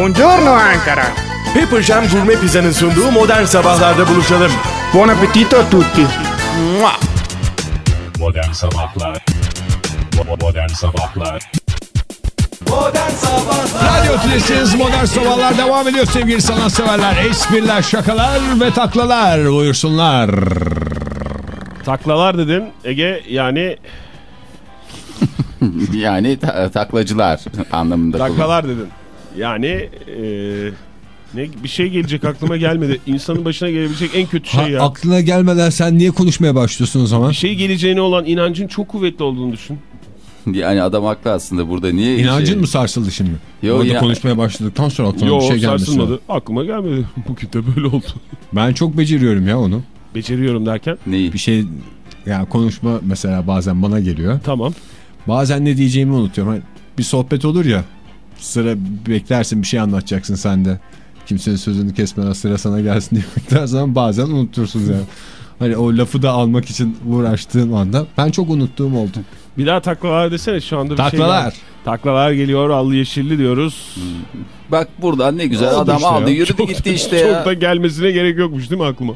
Buongiorno Ankara. Pepper Jam Gourmet Pizza'nın sunduğu modern sabahlarda buluşalım. Buon appetito a tutti. Mua! Modern Sabahlar Modern Sabahlar Radyo Tülesi'niz Modern Sabahlar devam ediyor sevgili sanatseverler. Espriler, şakalar ve taklalar buyursunlar. Taklalar dedin Ege yani Yani ta- taklacılar anlamında kullan. taklalar dedin. Yani eee, ne bir şey gelecek aklıma gelmedi. İnsanın başına gelebilecek en kötü şey Ha, ya. aklına gelmeden sen niye konuşmaya başlıyorsun o zaman? Bir şey geleceğine olan inancın çok kuvvetli olduğunu düşün. Yani adam haklı aslında burada niye İnancın şey- mı sarsıldı şimdi? Yo, Orada ya- konuşmaya başladıktan sonra aklına Yok bir şey gelmesi. sarsılmadı. lazım. Aklıma gelmedi. Bugün de böyle oldu. Ben çok beceriyorum ya onu. Beceriyorum derken. Neyi? Bir şey yani konuşma mesela bazen bana geliyor. Tamam. Bazen ne diyeceğimi unutuyorum. Hani bir sohbet olur ya sıra beklersin bir şey anlatacaksın sen de. Kimsenin sözünü kesmeden sıra sana gelsin diye beklersin ama bazen unutursun yani. Hani o lafı da almak için uğraştığın anda ben çok unuttuğum oldu. Bir daha taklalar desene şu anda bir şey Taklalar. geldi. Taklalar geliyor allı yeşilli diyoruz. Bak buradan ne güzel Oldu adam işte aldı ya. yürüdü Çok- gitti işte Çok ya. da gelmesine gerek yokmuş değil mi aklıma?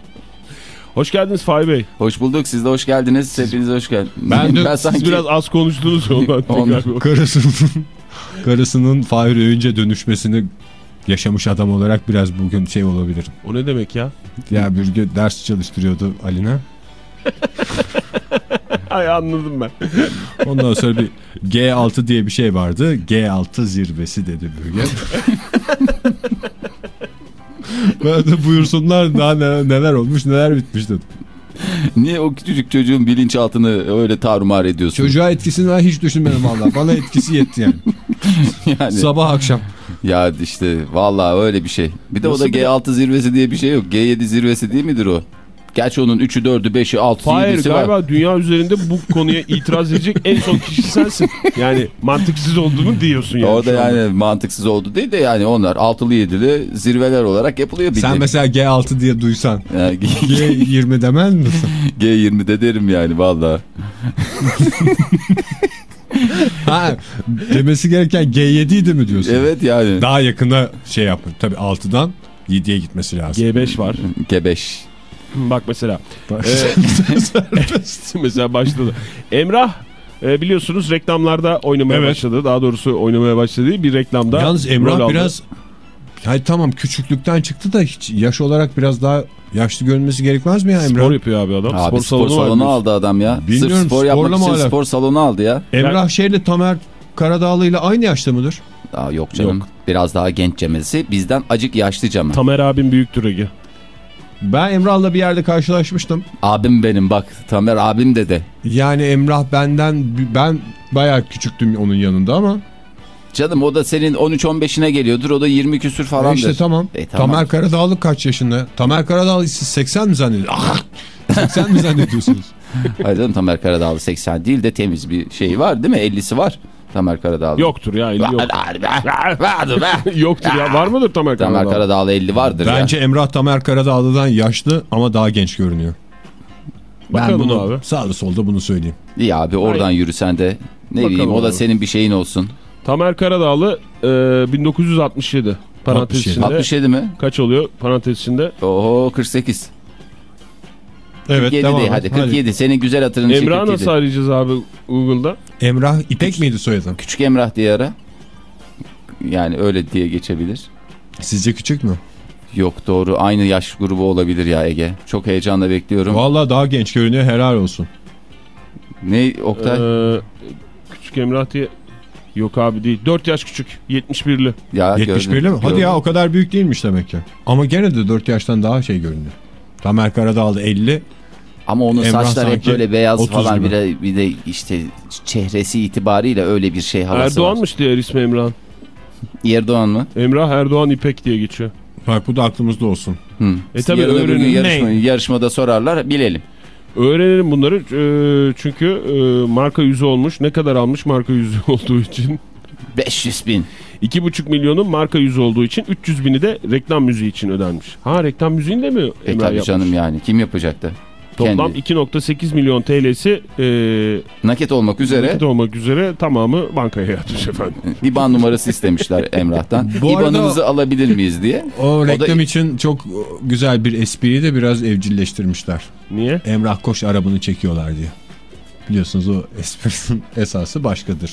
Hoş geldiniz Fahri Bey. Hoş bulduk siz de hoş geldiniz. Hepiniz hoş geldiniz. Ben de- Siz biraz az konuştunuz ondan. Ondan. Karısının, Fahir Öğünce dönüşmesini yaşamış adam olarak biraz bugün şey olabilir. O ne demek ya? Ya bir gün ders çalıştırıyordu Aline. Ay anladım ben. Ondan sonra bir G6 diye bir şey vardı. G6 zirvesi dedi bölge. ben de buyursunlar daha neler, neler olmuş neler bitmiş dedim. Niye o küçücük çocuğun bilinçaltını öyle tarumar ediyorsun? Çocuğa etkisini ben hiç düşünmedim valla. Bana etkisi yetti yani. yani, Sabah akşam. ya işte vallahi öyle bir şey. Bir de Nasıl o da bir- G6 zirvesi diye bir şey yok. G7 zirvesi değil midir o? Gerçi onun 3'ü 4'ü 5'i 6'sı Hayır 7'si var. galiba dünya üzerinde bu konuya itiraz edecek en son kişi sensin. Yani mantıksız olduğunu diyorsun yani. Orada anda. yani mantıksız oldu değil de yani onlar altılı yedili zirveler olarak yapılıyor. Sen bildiğin. mesela G6 diye duysan Yani G20 demez misin? G20'de derim yani valla. Ha, demesi gereken G7 idi mi diyorsun? Evet yani. Daha yakında şey yapın. Tabii 6'dan 7'ye gitmesi lazım. G5 var. G5. Bak mesela. mesela başladı. Emrah e, biliyorsunuz reklamlarda oynamaya Evet. başladı. Daha doğrusu oynamaya başladı. Bir reklamda. Yalnız Emrah aldı. Hayır tamam küçüklükten çıktı da hiç yaş olarak biraz daha yaşlı görünmesi gerekmez mi ya Emrah? Spor yapıyor abi adam. Abi spor, salonu, var biliyorsun. aldı adam ya. Bilmiyorum, Sırf spor yapmak için alakalı? spor salonu aldı ya. Emrah şeyle Tamer Karadağlı ile aynı yaşta mıdır? Aa, yok canım. Yok. Biraz daha genç cemesi. Bizden acık yaşlıca mı? Tamer abim büyüktür Ege. Ben Emrah'la bir yerde karşılaşmıştım. Abim benim bak. Tamer abim dedi. Yani Emrah benden ben bayağı küçüktüm onun yanında ama Canım o da senin 13-15'ine geliyordur. O da 20 küsür falandır. işte tamam. E, tamam. Tamer Karadağlı kaç yaşında? Tamer Karadağlı siz 80 mi zannediyorsunuz? Ah! 80 mi zannediyorsunuz? Hayır canım Tamer Karadağlı 80 değil de temiz bir şey var değil mi? 50'si var. Tamer Karadağlı. Yoktur ya 50 yok. Vardır be. Vardır be. Yoktur ya. Var mıdır Tamer Tamer Karadağlı? Karadağlı 50 vardır Bence ya. Emrah Tamer Karadağlı'dan yaşlı ama daha genç görünüyor. Ben Bakalım bunu abi. sağda solda bunu söyleyeyim. İyi abi oradan yürüsen de. Ne Bakalım bileyim o da abi. senin bir şeyin olsun. Tamer Karadağlı e, 1967. Parantez 67. içinde. 67 mi? Kaç oluyor parantez içinde? Oho 48. Evet 47 devam değil et. hadi 47. Senin güzel hatırın için Emrah'ı 47. nasıl arayacağız abi Google'da? Emrah İpek miydi soyadı? Küçük Emrah diye ara. Yani öyle diye geçebilir. Sizce küçük mü? Yok doğru aynı yaş grubu olabilir ya Ege. Çok heyecanla bekliyorum. Vallahi daha genç görünüyor helal olsun. Ne Oktay? Ee, küçük Emrah diye. Yok abi değil. 4 yaş küçük. 71'li. ya 71'li gördüm, mi? Hadi gördüm. ya o kadar büyük değilmiş demek ki. Ama gene de 4 yaştan daha şey görünüyor. Tamer Karadağlı 50. Ama onun Emrah saçları hep böyle beyaz 30 falan gibi. bir de, bir de işte çehresi itibariyle öyle bir şey havası var. Erdoğan'mış diğer ismi Emrah'ın. Erdoğan mı? Emrah Erdoğan İpek diye geçiyor. Bak bu da aklımızda olsun. Hı. E tabii öğrenin. yarışma, Ne? yarışmada sorarlar bilelim. Öğrenelim bunları e, çünkü e, marka yüzü olmuş. Ne kadar almış marka yüzü olduğu için? 500 bin. 2,5 milyonun marka yüzü olduğu için 300 bini de reklam müziği için ödenmiş. Ha reklam müziğini de mi E Emrah tabii yapmış? canım yani kim yapacaktı? Toplam Kendi. 2.8 milyon TL'si e, Nakit olmak üzere nakit olmak üzere tamamı bankaya yatmış efendim. IBAN numarası istemişler Emrah'tan. Bu arada- IBAN'ımızı alabilir miyiz diye. O da- reklam için çok güzel bir espriyi de biraz evcilleştirmişler. Niye? Emrah Koş arabını çekiyorlar diye. Biliyorsunuz o esprinin esası başkadır.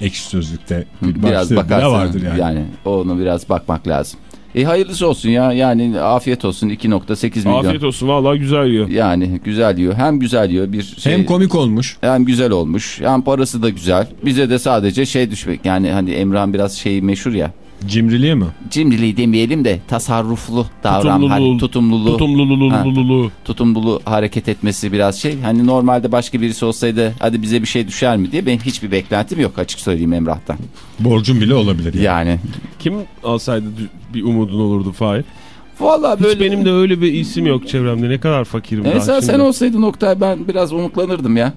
Ekşi Sözlük'te bir Biraz bakarsın. vardır yani. yani. onu biraz bakmak lazım. E hayırlısı olsun ya. Yani afiyet olsun 2.8 milyon. Afiyet olsun vallahi güzel yiyor. Yani güzel yiyor. Hem güzel yiyor bir şey. Hem komik olmuş. hem güzel olmuş. Hem parası da güzel. Bize de sadece şey düşmek. Yani hani Emrah'ın biraz şeyi meşhur ya. Cimriliği mi? Cimriliği demeyelim de tasarruflu davran. Tutumluluğu. Hani tutumluluğu. Tutumlululululu. tutumlulu hareket etmesi biraz şey. Hani normalde başka birisi olsaydı hadi bize bir şey düşer mi diye benim hiçbir beklentim yok açık söyleyeyim Emrah'tan. Borcun bile olabilir yani. Yani Kim alsaydı bir umudun olurdu Fahir? vallahi Hiç böyle benim de öyle bir isim yok çevremde. Ne kadar fakirim daha Mesela şimdi. sen olsaydın Oktay ben biraz umutlanırdım ya.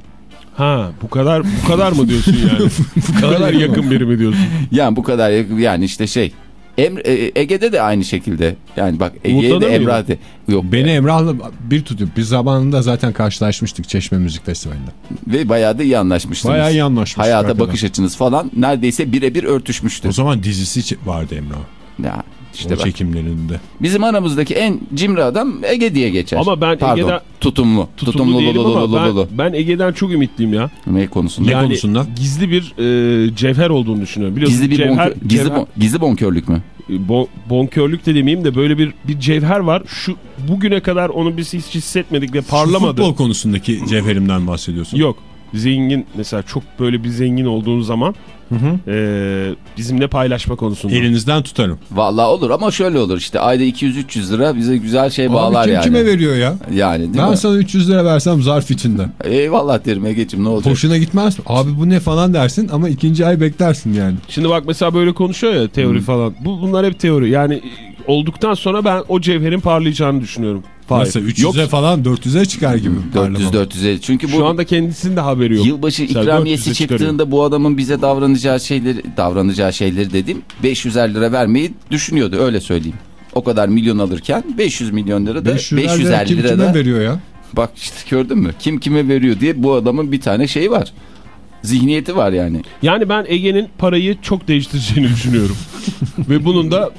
Ha bu kadar bu kadar mı diyorsun yani? bu kadar yakın biri mi diyorsun? Yani bu kadar yakın- yani işte şey. Emre, e, Ege'de de aynı şekilde. Yani bak Ege'ye de mıydın? Emrah de. Yok Beni Emrah'la bir tutuyor. Biz zamanında zaten karşılaşmıştık Çeşme Müzik Festivali'nde. ve bayağı da iyi anlaşmıştınız. Bayağı iyi anlaşmıştık. Hayata hakikaten. bakış açınız falan neredeyse birebir örtüşmüştü. O zaman dizisi vardı Emrah. Ya işte o bak. çekimlerinde. Bizim aramızdaki en cimri adam Ege diye geçer. Ama ben Pardon, Ege'den- tutumlu. Tutumlu değilim ama Tutumlu. ben, ben Ege'den çok ümitliyim ya. Ne konusunda? Ne konusunda? Gizli bir e, cevher olduğunu düşünüyorum. Biliyorsun Gizli bir cevher, bonkör, gizli, cevher- bon- gizli bonkörlük mü? bon- bonkörlük de demeyeyim de böyle bir bir cevher var. Şu bugüne kadar onu biz hiç hissetmedik ve Şu parlamadı. futbol konusundaki cevherimden bahsediyorsun. Yok. Zengin mesela çok böyle bir zengin olduğun zaman e, bizimle paylaşma konusunda. Elinizden tutarım. Vallahi olur ama şöyle olur işte ayda 200-300 lira bize güzel şey bağlar Abi kim yani. kime veriyor ya? Yani değil Ben mi? sana 300 lira versem zarf içinde. Eyvallah derim Ege'ciğim ne olacak? Hoşuna gitmez mi? Abi bu ne falan dersin ama ikinci ay beklersin yani. Şimdi bak mesela böyle konuşuyor ya teori falan. Bu bunlar hep teori. Yani olduktan sonra ben o cevherin parlayacağını düşünüyorum. Fahir. Nasıl 300'e Yok, falan 400'e çıkar gibi. parlama. 400-450 çünkü bu şu anda kendisinin de haberi yok. yılbaşı Mesela ikramiyesi 400'e çıkarıyor. çıktığında bu adamın bize davranacağı şeyleri davranacağı şeyleri dedim 500 lira vermeyi düşünüyordu öyle söyleyeyim. O kadar milyon alırken 500 milyon lira da 500 lira 550 kim lira kime da veriyor ya? bak işte gördün mü kim kime veriyor diye bu adamın bir tane şeyi var. Zihniyeti var yani. Yani ben Ege'nin parayı çok değiştireceğini düşünüyorum. Ve bunun da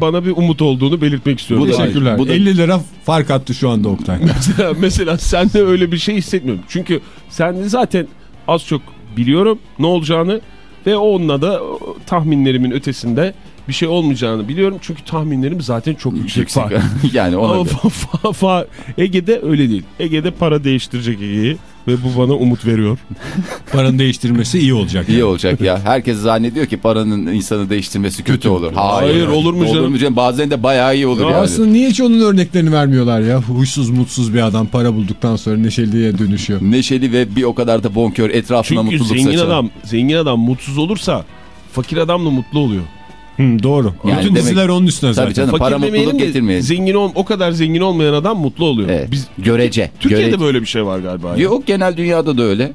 bana bir umut olduğunu belirtmek istiyorum. Bu da-. Teşekkürler. Bu da- 50 lira fark attı şu anda Oktay. mesela, mesela sende öyle bir şey hissetmiyorum. Çünkü sen zaten az çok biliyorum ne olacağını ve onunla da tahminlerimin ötesinde bir şey olmayacağını biliyorum. Çünkü tahminlerim zaten çok yüksek. Yüksek. Yani ona göre. fa- fa- fa- Ege'de öyle değil. Ege'de para değiştirecek Ege'yi ve bu bana umut veriyor. Paranın değiştirmesi iyi olacak. İyi yani. olacak ya. Herkes zannediyor ki paranın insanı değiştirmesi kötü, olur. Hayır, Hayır, olur mu canım? canım? Bazen de bayağı iyi olur Ya yani. Aslında niye hiç onun örneklerini vermiyorlar ya? Huysuz mutsuz bir adam para bulduktan sonra neşeliye dönüşüyor. Neşeli ve bir o kadar da bonkör etrafına Çünkü mutluluk zengin saçan. adam zengin adam mutsuz olursa fakir adam da mutlu oluyor. Hı, doğru. Yani Bütün demek- diziler onun üstüne zaten. Tabii canım Fakir para mutluluk getirmeyelim. Zengin ol, o kadar zengin olmayan adam mutlu oluyor. Evet. Biz Görece. Türkiye'de Görece. böyle bir şey var galiba. ya. Yok genel dünyada da öyle.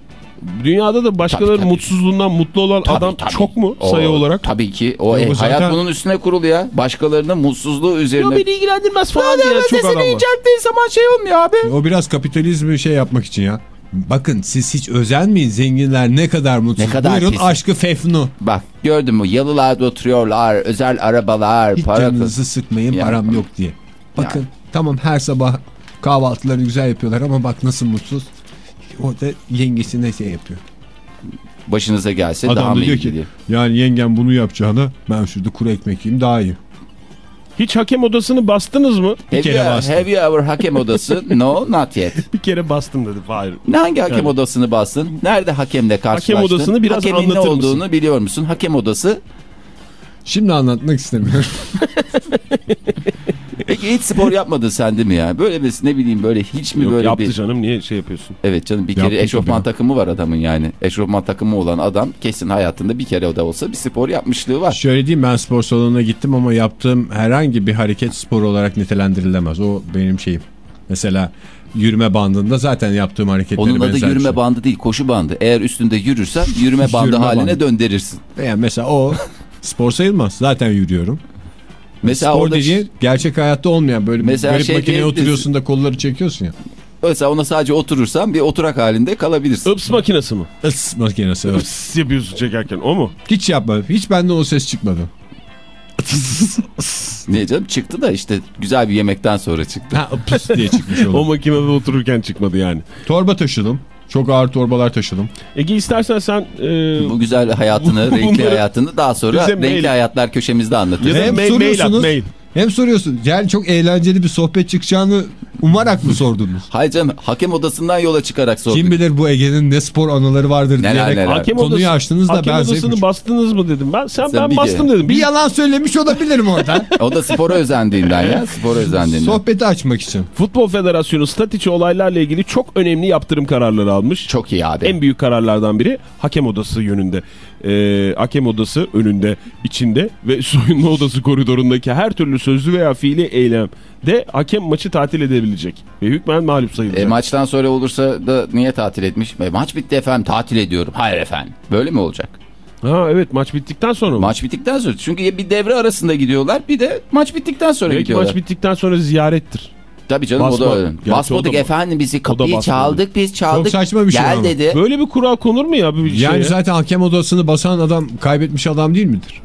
Dünyada da başkaları Tabii, tabii. mutsuzluğundan mutlu olan Tabii, adam tabii. çok mu O- sayı olarak? Tabii ki. O, Ya e, zaten- hayat bunun üstüne kurulu ya. Başkalarının mutsuzluğu Ya üzerine. beni ilgilendirmez falan diye çok adam var. yükselttiği zaman şey olmuyor abi. O biraz kapitalizmi şey yapmak için ya. Bakın siz hiç özenmeyin zenginler ne kadar mutsuz. Ne kadar Buyurun pis. aşkı fefnu. Bak gördün mü yalılarda oturuyorlar. Özel arabalar. Hiç para canınızı sıkmayın Ya. param yok diye. Bakın Ya. tamam her sabah kahvaltılarını güzel yapıyorlar ama bak nasıl mutsuz. O da yengesine şey yapıyor. Başınıza gelse daha Adam mı da diyor iyi ki diye. yani yengem bunu yapacağına ben şurada kuru ekmek yiyeyim daha iyi. Hiç hakem odasını bastınız mı? Have, kere you, bastım. have you ever hakem odası? No not yet. Bir kere bastım dedi. Hayır. Ne hangi hakem Yani. odasını bastın? Nerede hakemle karşılaştın? Hakem odasını biraz Hakemin ne anlatır mısın? olduğunu biliyor musun? Hakem odası. Şimdi anlatmak istemiyorum. Peki hiç spor yapmadın sen değil mi ya? Böyle bir ne bileyim böyle hiç mi Yok, böyle yaptı bir... canım niye şey yapıyorsun? Evet canım bir kere Yaptım eşofman tabii. takımı var adamın yani. Eşofman takımı olan adam kesin hayatında bir kere de olsa bir spor yapmışlığı var. Şöyle diyeyim ben spor salonuna gittim ama yaptığım herhangi bir hareket spor olarak nitelendirilemez. O benim şeyim. Mesela yürüme bandında zaten yaptığım hareketleri Onun adı yürüme şey. bandı değil koşu bandı. Eğer üstünde yürürsen yürüme bandı Yürüme haline bandı. döndürürsün. Yani mesela o spor sayılmaz. Zaten yürüyorum. Mesela Spor orada dediğin gerçek hayatta olmayan böyle Mesela garip şey makineye diyebiliriz. oturuyorsun da kolları çekiyorsun ya. mesela ona sadece oturursan bir oturak halinde kalabilirsin. Ips makinesi mi? Is makinesi evet. Ips yapıyorsun çekerken o mu? Hiç yapmadım. Hiç benden o ses çıkmadı. Niye canım çıktı da işte güzel bir yemekten sonra çıktı. Ha diye çıkmış O olur. makinede otururken çıkmadı yani. Torba taşıdım. Çok ağır torbalar taşıdım. Ege istersen sen e, Bu güzel hayatını, renkli Bunları hayatını daha sonra renkli mail- hayatlar köşemizde ya anlatırız. da Hem mail, mail at mail. Hem soruyorsun. Yani çok eğlenceli bir sohbet çıkacağını umarak mı sordunuz? Hayır canım hakem odasından yola çıkarak sorduk. Kim bilir bu Ege'nin ne spor anıları vardır Neler diyerek neler. Hakem konuyu odası- açtınız da hakem ben odasını zevk bastınız mı dedim ben. Sen, Sen ben bir bastım kere- dedim. Bir yalan söylemiş olabilirim oradan. O da spora özendiğinden ya. Spora özendiğinden. Sohbeti açmak için. Futbol Federasyonu stat içi olaylarla ilgili çok önemli yaptırım kararları almış. Çok iyi abi. En büyük kararlardan biri hakem odası yönünde. Ee, hakem odası önünde, içinde ve soyunma odası koridorundaki her türlü sözlü veya fiili eylemde hakem maçı tatil edebilecek. Ve hükmen mağlup sayılacak. E, maçtan sonra olursa da niye tatil etmiş? E, maç bitti efendim tatil ediyorum. Hayır efendim. Böyle mi olacak? ha evet maç bittikten sonra mı? Maç bittikten sonra. Çünkü bir devre arasında gidiyorlar. Bir de maç bittikten sonra Belki gidiyorlar. maç bittikten sonra ziyarettir. Tabii canım o Basma. da öyle. Basmadık o efendim bizi o kapıyı çaldık biz çaldık. Çok saçma bir şey Gel dedi. Böyle bir kural konur mu ya? Bir Yani şeye? zaten hakem odasını basan adam kaybetmiş adam değil midir?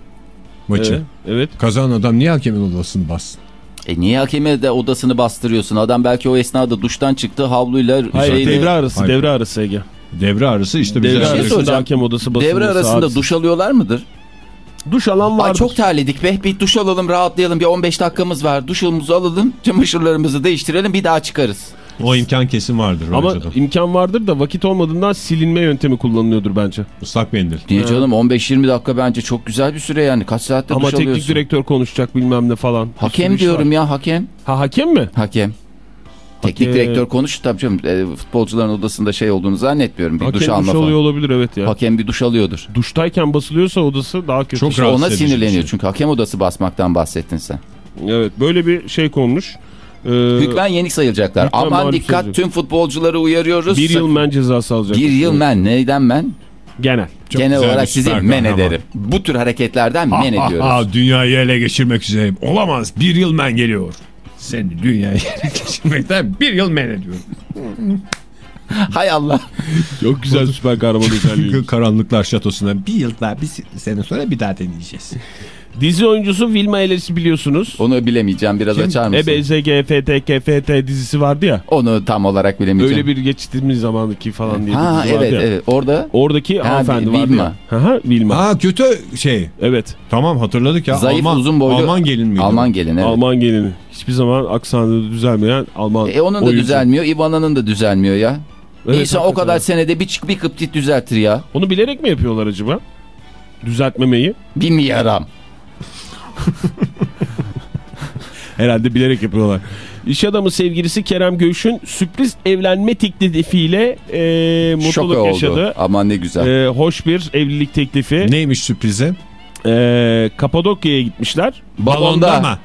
Maçı. Evet, evet. Kazanan adam niye hakemin odasını bassın? E niye hakeme de odasını bastırıyorsun? Adam belki o esnada duştan çıktı havluyla Hayır şeyle- devre arası, Hayır. devre arası Ege. Devre arası işte bize Devre şey arasında hakem odası basılması. Devre arasında hadise. duş alıyorlar mıdır? Duş alan vardır. Ay çok terledik be. Bir duş alalım rahatlayalım. Bir 15 dakikamız var. Duşumuzu alalım. Çamaşırlarımızı değiştirelim. Bir daha çıkarız. O imkan kesin vardır. Ama bence de. imkan vardır da vakit olmadığından silinme yöntemi kullanılıyordur bence. Islak mendil. Niye canım 15-20 dakika bence çok güzel bir süre yani. Kaç saatte Ama duş teknik alıyorsun? direktör konuşacak bilmem ne falan. Hakem diyorum var. ya hakem. Ha hakem mi? Hakem. Teknik Hakem. direktör konuş tabii canım. E, futbolcuların odasında şey olduğunu zannetmiyorum. Bir hakem duş alma falan. alıyor olabilir evet ya. Hakem bir duş alıyordur. Duştayken basılıyorsa odası daha kötü. Çok İşte ona sinirleniyor şey. çünkü hakem odası basmaktan bahsettin sen. Evet böyle bir şey konmuş. Ee, Hükmen yenik sayılacaklar. hükmen Aman dikkat sayılacak. tüm futbolcuları uyarıyoruz. bir yıl men cezası alacak. Bir yıl men. Neyden men? Genel. Çok Genel olarak sizi men ederim. Bu tür hareketlerden men ediyoruz. Aa, dünyayı ele geçirmek üzereyim. Olamaz. Bir yıl men geliyor. Seni dünyayı ele geçirmekten bir yıl men ediyorum. Hay Allah. Çok güzel süper kahraman özelliği. Karanlıklar şatosuna bir yıl daha bir sene sonra bir daha deneyeceğiz. Dizi oyuncusu Vilma Eles'i biliyorsunuz. Onu bilemeyeceğim. Biraz açar mısın? EBZG, FT, KFT dizisi vardı ya. Onu tam olarak bilemeyeceğim. Öyle bir geçtiğimiz zamanki falan diye bir Ha dizi vardı evet ya. evet. Orada Oradaki Ha, hanımefendi vardı Vilma. ya. Aha, Vilma. Aa kötü şey. Evet. Tamam hatırladık ya. zayıf Alman, uzun boylu. Alman gelin miydi? Alman gelin evet. Alman gelini. Hiçbir zaman aksanı düzelmeyen Alman E onun da oyuncu. düzelmiyor. İvana'nın da düzelmiyor ya. Evet, İnsan o kadar senede bir, bir kıptit düzeltir ya. Onu bilerek mi yapıyorlar acaba? Düzeltmemeyi. Bilmiyorum. Herhalde bilerek yapıyorlar. İş adamı sevgilisi Kerem Göğüş'ün sürpriz evlenme teklifiyle e, Şoka mutluluk oldu. yaşadı. Aman ne güzel. E, hoş bir evlilik teklifi. Neymiş sürprizi? E, Kapadokya'ya gitmişler. Balonda. mı?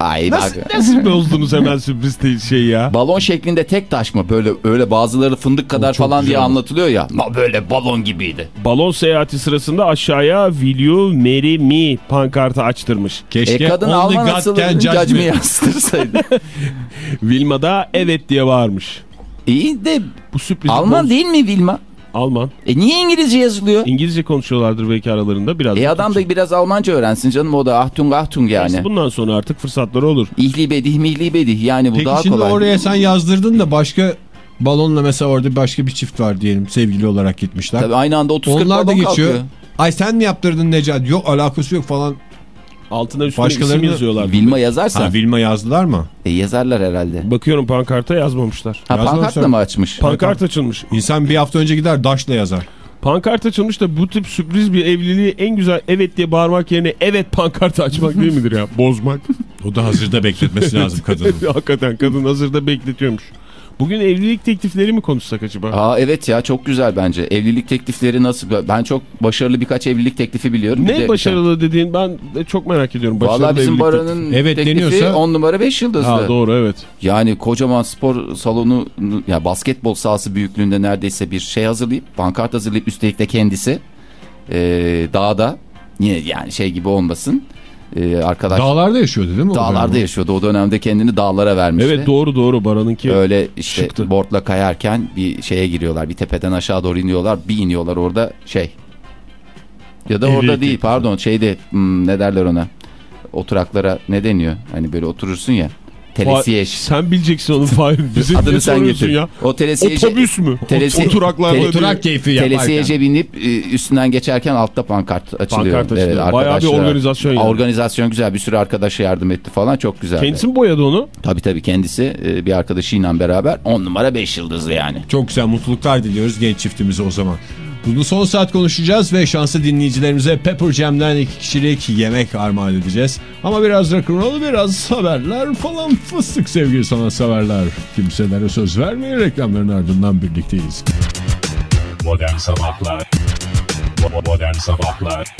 Ay Nasıl, bak. nasıl bozdunuz hemen sürpriz değil şey ya? Balon şeklinde tek taş mı? Böyle öyle bazıları fındık kadar falan diye anlatılıyor ya. Ma böyle balon gibiydi. Balon seyahati sırasında aşağıya Will you marry me pankartı açtırmış. Keşke E kadın only Alman God asılı can judge cacımı me. yansıtırsaydı. Vilma da evet diye bağırmış. İyi de Bu sürpriz Alman değil mi Vilma? Alman. E niye İngilizce yazılıyor? İngilizce konuşuyorlardır belki aralarında biraz. E adam da biraz Almanca öğrensin canım o da ahtung ahtung yani. Bundan sonra artık fırsatları olur. İhli bedih mihli bedih yani bu Peki daha şimdi kolay. oraya sen yazdırdın da başka balonla mesela orada başka bir çift var diyelim sevgili olarak gitmişler. Tabii aynı anda 30 40 Onlar da balon geçiyor. kalkıyor. Ay sen mi yaptırdın Necat? Yok alakası yok falan. Altına üstüne Başkalarını- isim yazıyorlar. Vilma yazarsa Ha Vilma yazdılar mı? e, yazarlar herhalde. Bakıyorum pankarta yazmamışlar. Ha Yazmamışlar. pankartla mı açmış? Pankart açılmış. İnsan bir hafta önce gider daşla yazar. Pankart açılmış da bu tip sürpriz bir evliliği en güzel evet diye bağırmak yerine evet pankartı açmak değil midir ya? Bozmak. O da hazırda bekletmesi lazım kadının. Hakikaten kadın hazırda bekletiyormuş. Bugün evlilik teklifleri mi konuşsak acaba? Aa evet ya çok güzel bence. Evlilik teklifleri nasıl? Ben çok başarılı birkaç evlilik teklifi biliyorum. Ne de- başarılı dediğin ben de çok merak ediyorum. Başarılı Vallahi bizim evlilik Baran'ın Evet teklifi deniyorsa- 10 numara 5 yıldızlı. Ha doğru evet. Yani kocaman spor salonu ya basketbol sahası büyüklüğünde neredeyse bir şey hazırlayıp pankart hazırlayıp üstelik de kendisi e, dağda yine yani şey gibi olmasın e, arkadaş Dağlarda yaşıyordu değil mi? dağlarda yaşıyordu. O dönemde kendini dağlara vermişti. Evet doğru doğru Baran'ınki. Öyle işte Çıktı. boardla kayarken bir şeye giriyorlar. Bir tepeden aşağı doğru iniyorlar. Bir iniyorlar orada şey. Ya da orada değil pardon şeyde hmm, ne derler ona. Oturaklara ne deniyor? Hani böyle oturursun ya. Telesiyej. Sen bileceksin onu Fahir. Bize Adını sen getir. ya? O telesiyeje... Otobüs mü? Telesi- Oturaklarda değil. Oturak keyfi yaparken. Telesiyeje binip e, üstünden geçerken altta pankart açılıyor. Pankart açılıyor. Bayağı bir organizasyon yani. Organizasyon güzel. Bir sürü arkadaşa yardım etti falan. Çok güzel. Kendisi mi boyadı onu? Tabii tabii kendisi e, bir arkadaşıyla beraber 10 numara 5 yıldızlı yani. Çok güzel mutluluklar diliyoruz genç çiftimize o zaman. Bunu son saat konuşacağız ve şanslı dinleyicilerimize Pepper Jam'den iki kişilik yemek armağan edeceğiz. Ama biraz rock'n'roll biraz haberler falan fıstık sevgili sanatseverler. Kimselere söz vermeyin reklamların ardından birlikteyiz. Modern Sabahlar Bo- Modern Sabahlar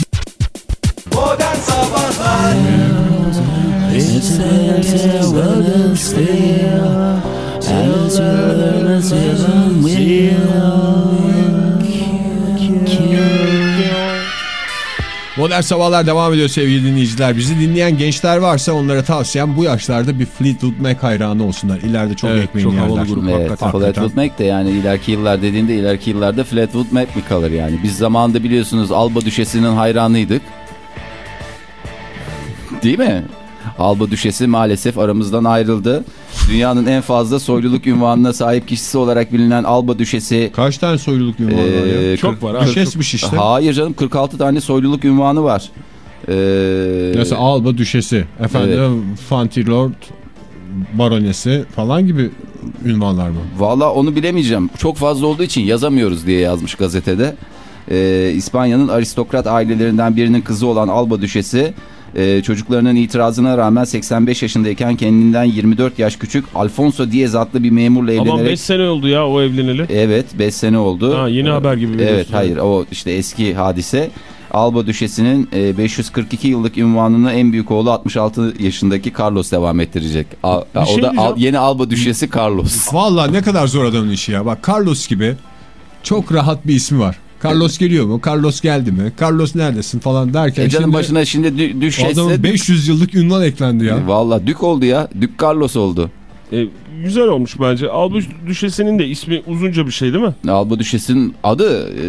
Modern Sabahlar devam ediyor sevgili dinleyiciler. Bizi dinleyen gençler varsa onlara tavsiyem bu yaşlarda bir Fleetwood Mac hayranı olsunlar. İleride çok Evet, ekmeğini çok havalı yerler. grup. Evet, Hakikaten. Fleetwood Mac de yani ileriki yıllar dediğinde ileriki yıllarda Fleetwood Mac mi kalır yani? Biz zamanında biliyorsunuz Alba Düşesi'nin hayranıydık. Değil mi? Alba Düşesi maalesef aramızdan ayrıldı. Dünyanın en fazla soyluluk ünvanına sahip kişisi olarak bilinen Alba Düşesi... Kaç tane soyluluk ünvanı var ya? Ee, Çok var abi. Düşesmiş işte. Hayır canım 46 tane soyluluk ünvanı var. Ee, Mesela Alba Düşesi, efendim Fantilord Baronesi falan gibi ünvanlar mı? Valla onu bilemeyeceğim. Çok fazla olduğu için yazamıyoruz diye yazmış gazetede. Ee, İspanya'nın aristokrat ailelerinden birinin kızı olan Alba Düşesi e, çocuklarının itirazına rağmen 85 yaşındayken kendinden 24 yaş küçük Alfonso Diaz adlı bir memurla evlenerek... 5 sene oldu ya o evleneli. Evet 5 sene oldu. Ha, yeni Ee, haber gibi. Evet hayır o işte eski hadise. Alba Düşesi'nin e, 542 yıllık ünvanını en büyük oğlu 66 yaşındaki Carlos devam ettirecek. A- o şey da diyeceğim. al- yeni Alba Düşesi Carlos. Valla ne kadar zor adamın işi ya. Bak Carlos gibi çok rahat bir ismi var. Carlos geliyor mu? Carlos geldi mi? Carlos neredesin falan derken E canın şimdi başına şimdi dü- o düşese... adamın 500 yıllık ünvan eklendi ya. Valla dük oldu ya. Dük Carlos oldu. E, güzel olmuş bence. Alba Düşesi'nin de ismi uzunca bir şey değil mi? Alba Düşesi'nin adı e,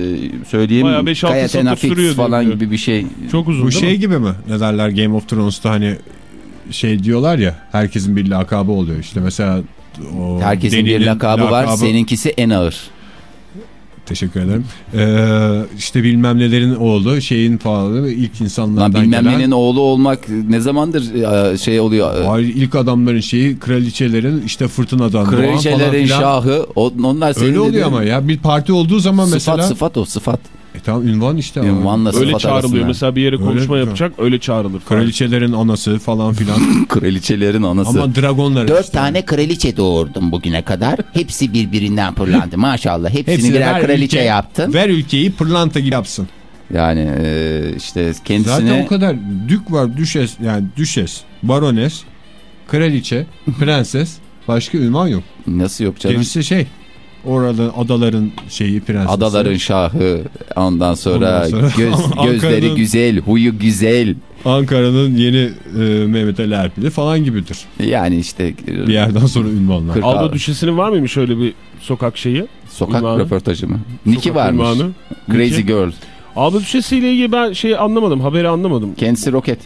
söyleyeyim. Bayağı beş, altı Kayatena satır Fix sürüyor diye falan gibi bir şey. Çok uzun Bu değil şey mi? gibi mi? Ne derler Game of Thrones'ta hani şey diyorlar ya herkesin bir lakabı oluyor işte mesela o Herkesin bir Dany'nin lakabı, var. lakabı- Seninkisi en ağır. Teşekkür ederim. Ee, işte bilmem nelerin oğlu şeyin falan ilk Lan insanlardan bilmem gelen. nenin oğlu olmak ne zamandır e, şey oluyor. Hayır, ilk adamların şeyi kraliçelerin işte fırtınadan Kraliçelerin şahı. Onlar senin Öyle oluyor ama ya bir parti olduğu zaman Sıfat mesela sıfat o sıfat. E tamam ünvan işte. Ünvanla Öyle çağrılıyor. arasında. Mesela bir yere konuşma Öyle- yapacak öyle çağrılır. Kraliçelerin anası falan filan. Kraliçelerin anası. Ama dragonlar. Dört işte. tane kraliçe doğurdum bugüne kadar. Hepsi birbirinden pırlandı. Maşallah hepsini, Hepsini birer ver kraliçe ülke- yaptın. Ver ülkeyi pırlanta gibi yapsın. Yani e, işte kendisine... Zaten o kadar dük var, düşes yani düşes, barones, kraliçe, prenses, başka ünvan yok. Nasıl yok canım? Gerisi şey. Orada adaların şeyi prensesi. Adaların şahı ondan sonra, Ondan sonra göz, gözleri güzel, huyu güzel. Ankara'nın yeni e, Mehmet Ali Erbil'i falan gibidir. Yani işte Bir yerden sonra ünvanlar. Alba Düşesi'nin var mıymış öyle bir sokak şeyi? sokak ünvanı. röportajı mı? Niki Sokak varmış. ünvanı. Crazy Niki. Girl. Alba Düşesi ile ilgili ben şey anlamadım. Haberi anlamadım. Kendisi roket.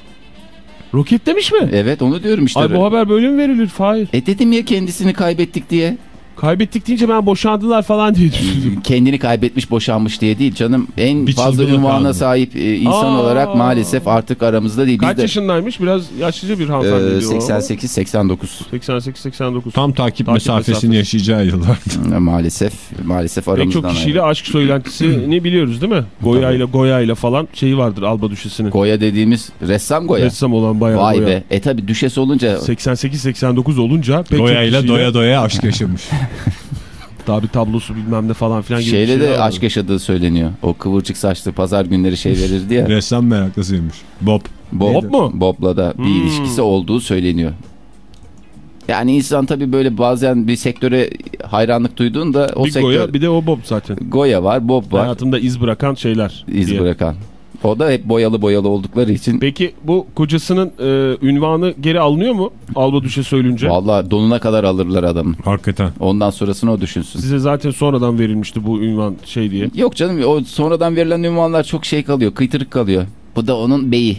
Roket demiş mi? Evet onu diyorum işte. Ay bu haber böyle mi verilir? Fahir. E dedim ya kendisini kaybettik diye. Kaybettik deyince ben boşandılar falan diye düşündüm. Kendini kaybetmiş boşanmış diye değil canım. En Bir fazla ünvana sahip e, insan Aa. olarak maalesef artık aramızda değil. Biz Kaç de yaşındaymış? Biraz yaşlıca bir hanımefendi. e, 88-89 88-89. Tam takip, Takip mesafesini mesafesi. yaşayacağı yıllar. maalesef maalesef Pek aramızdan çok kişiyle ayrı. aşk söylentisini biliyoruz değil mi? Goya ile Goya ile falan şeyi vardır Alba Düşesi'nin. Goya dediğimiz ressam Goya. Ressam olan bayağı Vay Goya. be. E tabi düşes olunca 88-89 olunca pek çok ile kişiyle doya doya aşk yaşamış. tabi tablosu bilmem ne falan filan gibi şeyle bir de vardı. aşk yaşadığı söyleniyor. O kıvırcık saçlı pazar günleri şey verirdi ya. Ressam meraklısıymış. Bob. Bob, Bob mu? Bob'la da bir Hmm. ilişkisi olduğu söyleniyor. Yani insan tabii böyle bazen bir sektöre hayranlık duyduğunda o bir sektör... Goya bir de o Bob zaten. Goya var, Bob var, Hayatımda iz bırakan şeyler. iz diye. bırakan. O da hep boyalı boyalı oldukları için. Peki bu kocasının e, ünvanı geri alınıyor mu? Alba düşe söyleyince. Vallahi donuna kadar alırlar adamın. Hakikaten. Ondan sonrasını o düşünsün. Size zaten sonradan verilmişti bu ünvan şey diye. Yok canım o sonradan verilen ünvanlar çok şey kalıyor. Kıytırık kalıyor. Bu da onun beyi.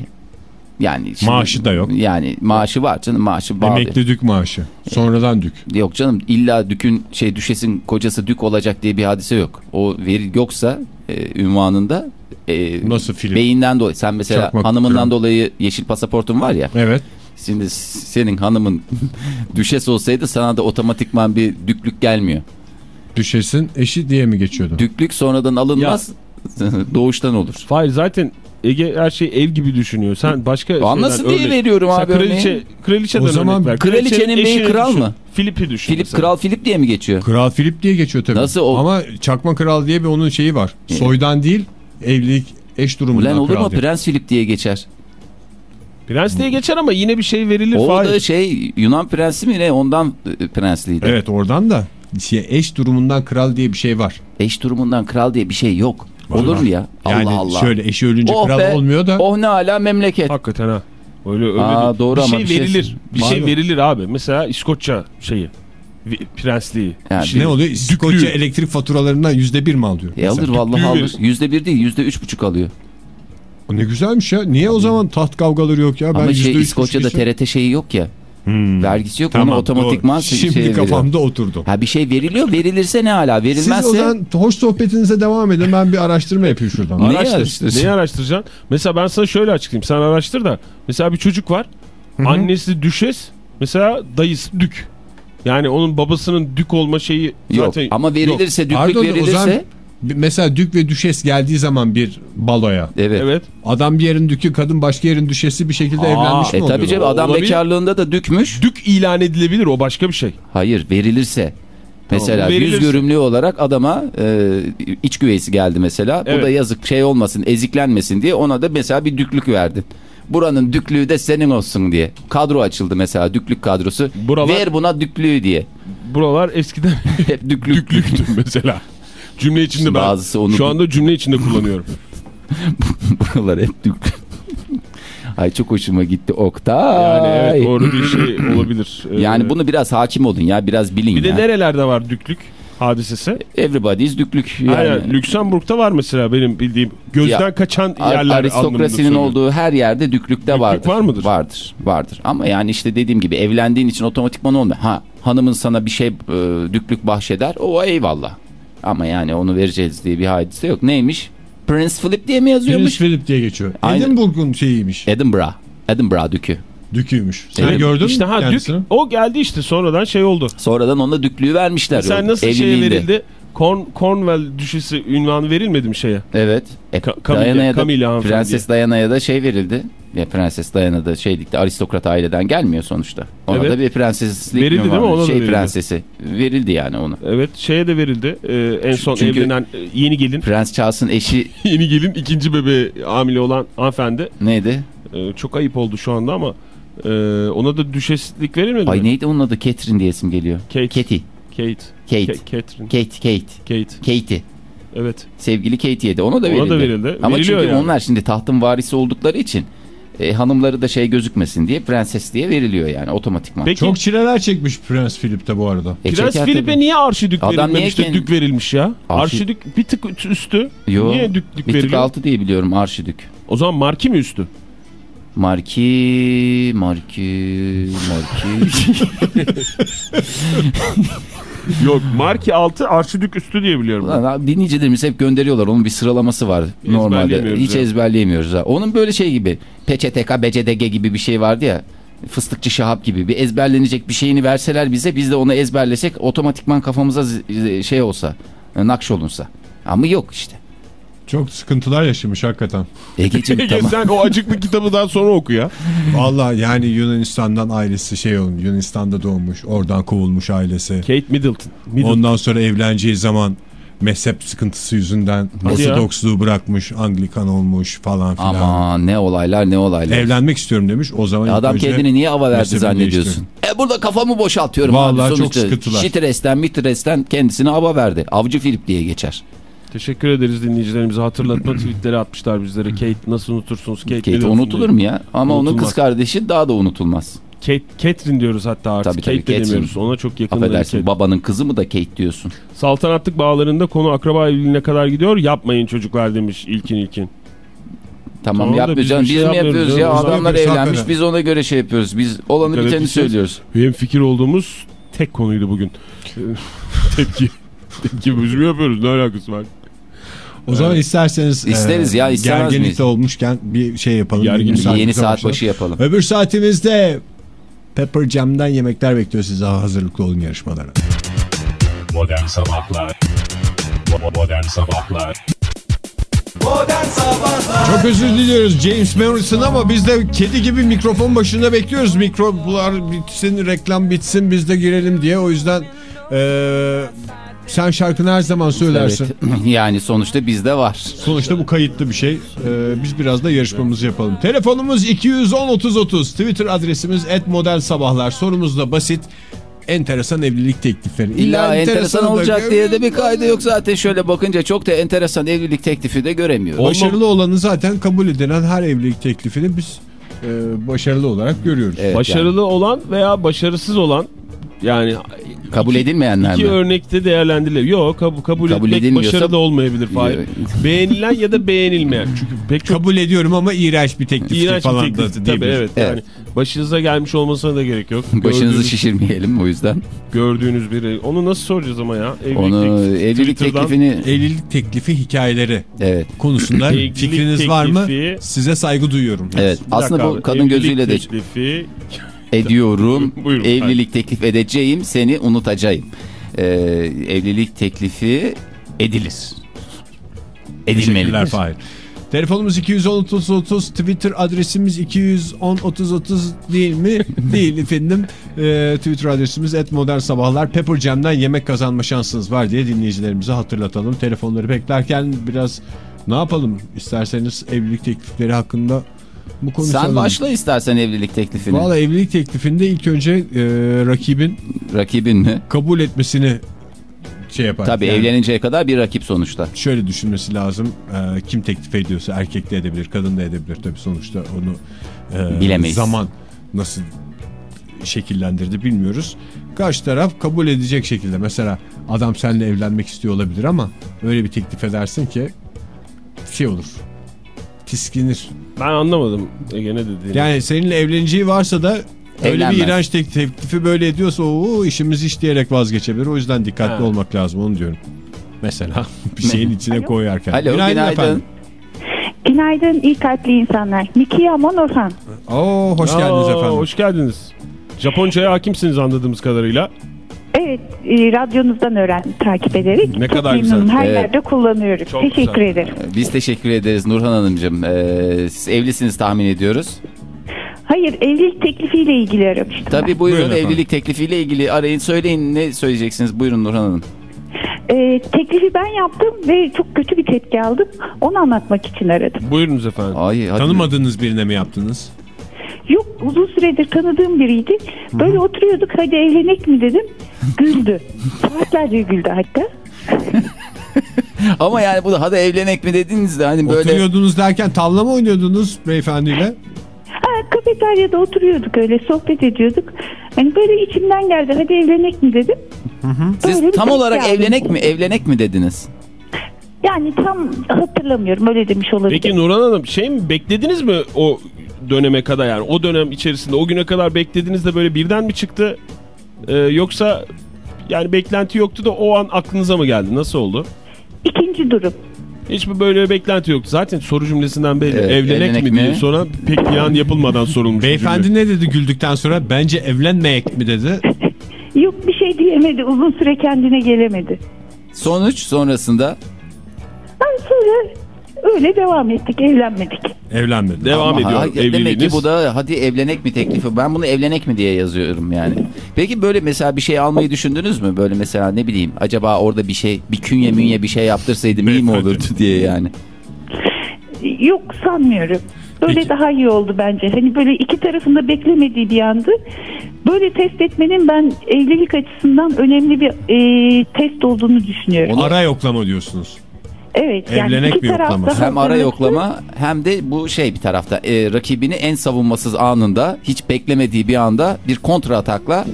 Yani şimdi- Maaşı da yok. Yani maaşı var canım maaşı bağlı. Emekli dük maaşı. Sonradan dük. Yok canım illa dükün şey düşesin kocası dük olacak diye bir hadise yok. O veri yoksa e, ünvanında e, Nasıl film? beyinden dolayı. Sen mesela Çakmak hanımından kral. dolayı yeşil pasaportun var ya. Evet. Şimdi senin hanımın düşes olsaydı sana da otomatikman bir düklük gelmiyor. Düşesin eşi diye mi geçiyordu? Düklük sonradan alınmaz. Doğuştan olur. Hayır zaten Ege her şeyi ev gibi düşünüyor. Sen başka şeyden nasıl diye örnek- veriyorum Sen abi kraliçe, örneği? kraliçeden O zaman örnek ver. kraliçenin beyi kral düşün. mı? Filip'i düşün. Filip mesela. Kral Filip diye mi geçiyor? Kral Filip diye geçiyor tabii. Nasıl o- Ama Çakma Kral diye bir onun şeyi var. Soydan değil evlilik eş durumundan Ulan olur mu diye. Prens Filip diye geçer. Prens diye geçer ama yine bir şey verilir. O da şey Yunan prensi mi ne ondan e, prensliydi. Evet oradan da şey, eş durumundan kral diye bir şey var. Eş durumundan kral diye bir şey yok. Var, Olur var. mu ya? Yani Allah Allah. şöyle eşi ölünce Oh kral be, olmuyor da Oh ne ala memleket. Hakikaten ha. Öyle öyle Aa, doğru bir ama şey bir şey- verilir. Bir şey verilir abi. Mesela İskoçya şeyi. Prensliği. Yani şey- ne oluyor? İskoçya elektrik faturalarından yüzde bir mi alıyor? E alır vallahi alır. Yüzde bir değil yüzde üç buçuk alıyor. O Ne güzelmiş ya. Niye o zaman taht kavgaları yok ya? Ben Ama şey İskoçya'da TRT şeyi yok ya. Hmm. Vergisi yok. Tamam, Onu otomatikman doğru. şey Şimdi veriyor. kafamda oturdu. Ha bir şey veriliyor. Verilirse ne ala? Siz Verilmezse o zaman hoş sohbetinize devam edin. Ben bir araştırma yapayım şuradan. Neyi Araştır. Neyi araştıracaksın? Mesela ben sana şöyle açıklayayım. Sen araştır da. Mesela bir çocuk var. Annesi düşes. Mesela dayısı dük. Yani onun babasının dük olma şeyi yok. zaten Ama verilirse düklük Pardon, o verilirse zaman bir- mesela dük ve düşes geldiği zaman bir baloya. evet. Evet. Adam bir yerin dükü kadın başka yerin düşesi bir şekilde evlenmiş mi E oluyor? tabii canım adam Olabilir. bekarlığında da dükmüş. Dük ilan edilebilir o başka bir şey. Hayır verilirse. Mesela bu yüz verilirse. görümlü olarak adama e, iç güveysi geldi mesela. Bu Evet. da yazık şey olmasın eziklenmesin diye ona da mesela bir düklük verdin. Buranın düklüğü de senin olsun diye. Kadro açıldı mesela düklük kadrosu. Buralar- Ver buna düklüğü diye. Buralar eskiden Hep düklük. düklüktü mesela. Cümle içinde ben Bazısı onu şu anda cümle içinde kullanıyorum. Buralar hep düklük. Ay çok hoşuma gitti Oktay. Yani evet doğru bir şey olabilir. Ee, Yani bunu biraz hakim olun ya biraz bilin bir de ya. nerelerde var düklük hadisesi? Everybody's düklük. Yani. Aynen. Lüksemburg'da var mesela benim bildiğim gözden Ya, kaçan yerler aristokrasinin olduğu her yerde düklükte Düklük vardır. var mıdır? Vardır. Vardır. Ama yani işte dediğim gibi evlendiğin için otomatikman olmuyor. Ha hanımın sana bir şey e, düklük bahşeder. O eyvallah. Ama yani onu vereceğiz diye bir hadise yok. Neymiş? Prince Philip diye mi yazıyormuş? Prens Philip diye geçiyor. Aynen. Edinburgh'un şeyiymiş. Edinburgh. Edinburgh dükü. Düküymüş. Sen Evet. gördün mü İşte ha dük, kendisini? o geldi işte sonradan şey oldu. Sonradan ona düklüğü vermişler. Sen nasıl şeye evliliğinde. verildi? Corn, Cornwall düşesi ünvanı verilmedi mi şeye? Evet. E, Ka- Camilla- Diana'ya da, Camilla. Prenses Diana'ya da şey verildi. Ya Prenses Diana da şey dikti aristokrat aileden gelmiyor sonuçta. Ona Evet. da bir prenseslik Verildi değil mi? Ona şey verildi. prensesi. Verildi yani ona. Evet şeye de verildi. Ee, en son Çünkü- evlenen e, yeni gelin. Prens Charles'ın eşi yeni gelin ikinci bebeği hamile olan hanımefendi. neydi? Ee, çok ayıp oldu şu anda ama e, ona da düşeslik verilmedi Ay mi? neydi onun adı? Catherine diye isim geliyor. Kate. Katie. Kate. Kate. Ka- Catherine. Kate, Kate. Kate. Katie. Evet. Sevgili Katie'ye de ona da Ona verildi. da verildi. Ama Veriliyor çünkü yani. onlar şimdi tahtın varisi oldukları için e, hanımları da şey gözükmesin diye prenses diye veriliyor yani otomatikman. Peki Çok çileler çekmiş Prens Philip de bu arada. E, Prens Philip'e niye arşidük Adam verilmemiş niye kendi- dük verilmiş ya? Arşi- Arşidük bir tık üstü. Yo, Niye dük, dük bir tık veriliyor? altı diye biliyorum arşidük. O zaman marki mi üstü? Marki, Marki, Marki. Yok marki altı arşidük üstü diye biliyorum. Ulan dinleyicilerimiz hep gönderiyorlar. Onun bir sıralaması var normalde. Hiç ya. ezberleyemiyoruz. Ha. Onun böyle şey gibi. PÇTK, BCDG gibi bir şey vardı ya. Fıstıkçı Şahap gibi bir ezberlenecek bir şeyini verseler bize biz de onu ezberlesek otomatikman kafamıza şey olsa nakş olunsa. Ama yok işte. Çok sıkıntılar yaşamış hakikaten. Ege'cim Ege tamam. sen o acıklı kitabı daha sonra oku ya. Vallahi yani Yunanistan'dan ailesi şey olmuş. Yunanistan'da doğmuş. Oradan kovulmuş ailesi. Kate Middleton. Middleton. Ondan sonra evleneceği zaman mezhep sıkıntısı yüzünden. Ortodoksluğu bırakmış, Anglikan olmuş falan filan. Ama ne olaylar ne olaylar. Evlenmek istiyorum demiş. O zaman ilk Adam kendini niye ava verdi zannediyorsun? E burada kafamı boşaltıyorum Vallahi abi çok sonuçta. sıkıntılar. Şitresten mitresten kendisine ava verdi. Avcı Filip diye geçer. Teşekkür ederiz dinleyicilerimize. Hatırlatma tweetleri atmışlar bizlere. Kate nasıl unutursunuz? Kate, Kate unutulur diye. mu ya? Ama onun Unutulmaz. kız kardeşi daha da unutulmaz. Kate, Catherine diyoruz hatta artık. Tabii, tabii, Kate de Catherine. demiyoruz. Ona çok yakın. Affedersin babanın kızı mı da Kate diyorsun? Saltanatlık bağlarında konu akraba evliliğine kadar gidiyor. Yapmayın çocuklar demiş ilkin ilkin. Tamam, Tamam da yapmayacağız. biz bir Biz, şey mi yapıyoruz ya. Adamlar evlenmiş biz ona göre şey yapıyoruz. Biz olanı Dikkat biteni söylüyoruz. Hem fikir olduğumuz tek konuydu bugün. Tepki. Tepki biz mi yapıyoruz? Ne alakası var? O zaman isterseniz İsteriz ya, istemez miyiz? gerginlikte olmuşken bir şey yapalım. Gerginlik. Bir Yeni saat başı yapalım. Öbür saatimizde Pepper Jam'den yemekler bekliyor size. Hazırlıklı olun yarışmalara. Modern Sabahlar Modern Sabahlar Çok özür diliyoruz James Morrison ama biz de kedi gibi mikrofon başında bekliyoruz. Mikrolar bitsin, reklam bitsin biz de girelim diye. O yüzden eee, sen şarkını her zaman söylersin. Evet. yani sonuçta bizde var. Sonuçta bu kayıtlı bir şey. Eee, biz biraz da yarışmamızı yapalım. Telefonumuz 210 30 30. Twitter adresimiz @modern Sorumuz da basit. Enteresan evlilik teklifleri. İlla enteresan da- olacak diye de bir kaydı yok zaten. Şöyle bakınca çok da enteresan evlilik teklifi de göremiyoruz. Başarılı olanı zaten kabul edilen her evlilik teklifini biz eee, başarılı olarak görüyoruz. Evet, Başarılı olan veya başarısız olan yani kabul edilmeyenler iki mi? örnekte değerlendirilir. Yok kabul, kabul, Kabul etmek başarılı olmayabilir. Fahir. Beğenilen ya da beğenilmeyen. Çünkü pek çok Kabul ediyorum ama iğrenç bir teklif iğrenç bir falan teklif. da Tabii evet, Evet. yani başınıza gelmiş olmasına da gerek yok. Başınızı Gördüğünüz- şişirmeyelim o yüzden. Gördüğünüz biri. Onu nasıl soracağız ama ya? Evlilik Onu teklifi- evlilik teklifini Evlilik teklifi hikayeleri evet. konusunda Evlilik fikriniz var mı? teklifi- Size saygı duyuyorum. Evet. Bir Aslında dakika bu kadın evlilik gözüyle de teklifi ediyorum. Buyurun, evlilik teklif edeceğim, seni unutacağım. Ee, evlilik teklifi edilir. Edilmelidir. Fahir. Telefonumuz 210 30 30 Twitter adresimiz 210 30 30 değil mi? değil efendim. Ee, Twitter adresimiz modern sabahlar. Pepper Jam'den yemek kazanma şansınız var diye dinleyicilerimize hatırlatalım. Telefonları beklerken biraz ne yapalım? İsterseniz evlilik teklifleri hakkında bu konuşalım. Sen başla istersen evlilik teklifini. Valla evlilik teklifinde ilk önce e, rakibin Rakibin mi? kabul etmesini şey yapar. Tabii Yani evleninceye kadar bir rakip sonuçta. Şöyle düşünmesi lazım. e, kim teklif ediyorsa erkek de edebilir, kadın da edebilir. Tabii sonuçta onu e, Bilemeyiz. zaman nasıl şekillendirdi bilmiyoruz. Karşı taraf kabul edecek şekilde. Mesela adam seninle evlenmek istiyor olabilir ama öyle bir teklif edersin ki şey olur. Tiskinir. Ben anlamadım Ege ne dediğini. Yani seninle evleneceği varsa da öyle Evlenmez. bir iğrenç tek- teklifi böyle ediyorsa o işimiz iş diyerek vazgeçebilir. O yüzden dikkatli Ha. olmak lazım onu diyorum. Mesela bir şeyin içine koyarken. Alo günaydın. Günaydın iyi kalpli insanlar. Miki Amon Orhan. Oo, hoş geldiniz Aa, efendim. Hoş geldiniz. Japonca'ya hakimsiniz anladığımız kadarıyla. Evet e, radyonuzdan öğrendim takip ederek. Ne Çok kadar memnunum. güzel. Her Evet. yerde kullanıyorum. Çok Teşekkür güzel. ederim. Biz teşekkür ederiz Nurhan Hanımcığım. Ee, siz evlisiniz tahmin ediyoruz. Hayır evlilik teklifiyle ilgili aramıştım. Tabii buyurun, Buyurun efendim. evlilik teklifiyle ilgili arayın söyleyin ne söyleyeceksiniz buyurun Nurhan Hanım. ben. E, teklifi ben yaptım ve çok kötü bir tepki aldım. Onu anlatmak için aradım. Buyurunuz efendim. Ay, hadi. Tanımadığınız birine mi yaptınız? Yok uzun süredir tanıdığım biriydi. Böyle oturuyorduk hadi evlenek mi dedim. Güldü. Saatlerce güldü hatta. Ama yani bu da hadi evlenek mi dediniz de hani böyle Oturuyordunuz derken tavla mı oynuyordunuz beyefendiyle? Ha, kafeteryada oturuyorduk öyle sohbet ediyorduk. Hani böyle içimden geldi hadi evlenek mi dedim. siz Böyle bir tam olarak aldım. evlenek mi evlenek mi dediniz? Yani tam hatırlamıyorum öyle demiş olabilir. Peki Nurhan Hanım şey mi beklediniz mi o döneme kadar yani o dönem içerisinde o güne kadar beklediniz de böyle birden mi çıktı Ee, yoksa yani beklenti yoktu da o an aklınıza mı geldi nasıl oldu? İkinci durum. Hiçbir böyle bir beklenti yoktu. Zaten soru cümlesinden belli. Evet, evlenek, evlenek mi, mi? diye sonra pek plan yapılmadan sorulmuş. bir Beyefendi cümle. ne dedi güldükten sonra? Bence evlenmeyek mi dedi? Yok bir şey diyemedi uzun süre kendine gelemedi. Sonuç sonrasında Ben sonra öyle devam ettik evlenmedik. Evlenmedi. Devam Ama ediyor ha- demek ki evliliğiniz. bu da hadi evlenek mi teklifi ben bunu evlenek mi diye yazıyorum yani. Peki böyle mesela bir şey almayı düşündünüz mü? Böyle mesela ne bileyim acaba orada bir şey bir künye münye bir şey yaptırsaydım iyi mi olurdu diye yani. Yok sanmıyorum. Böyle Peki. daha iyi oldu bence. Hani böyle iki tarafında beklemediği bir andı. Böyle test etmenin ben evlilik açısından önemli bir e, test olduğunu düşünüyorum. Onu- Ara yoklama diyorsunuz. Evet. Evlenek iki bir yoklama. Hem ara yoklama hem de bu şey bir tarafta e, rakibini en savunmasız anında hiç beklemediği bir anda bir kontra atakla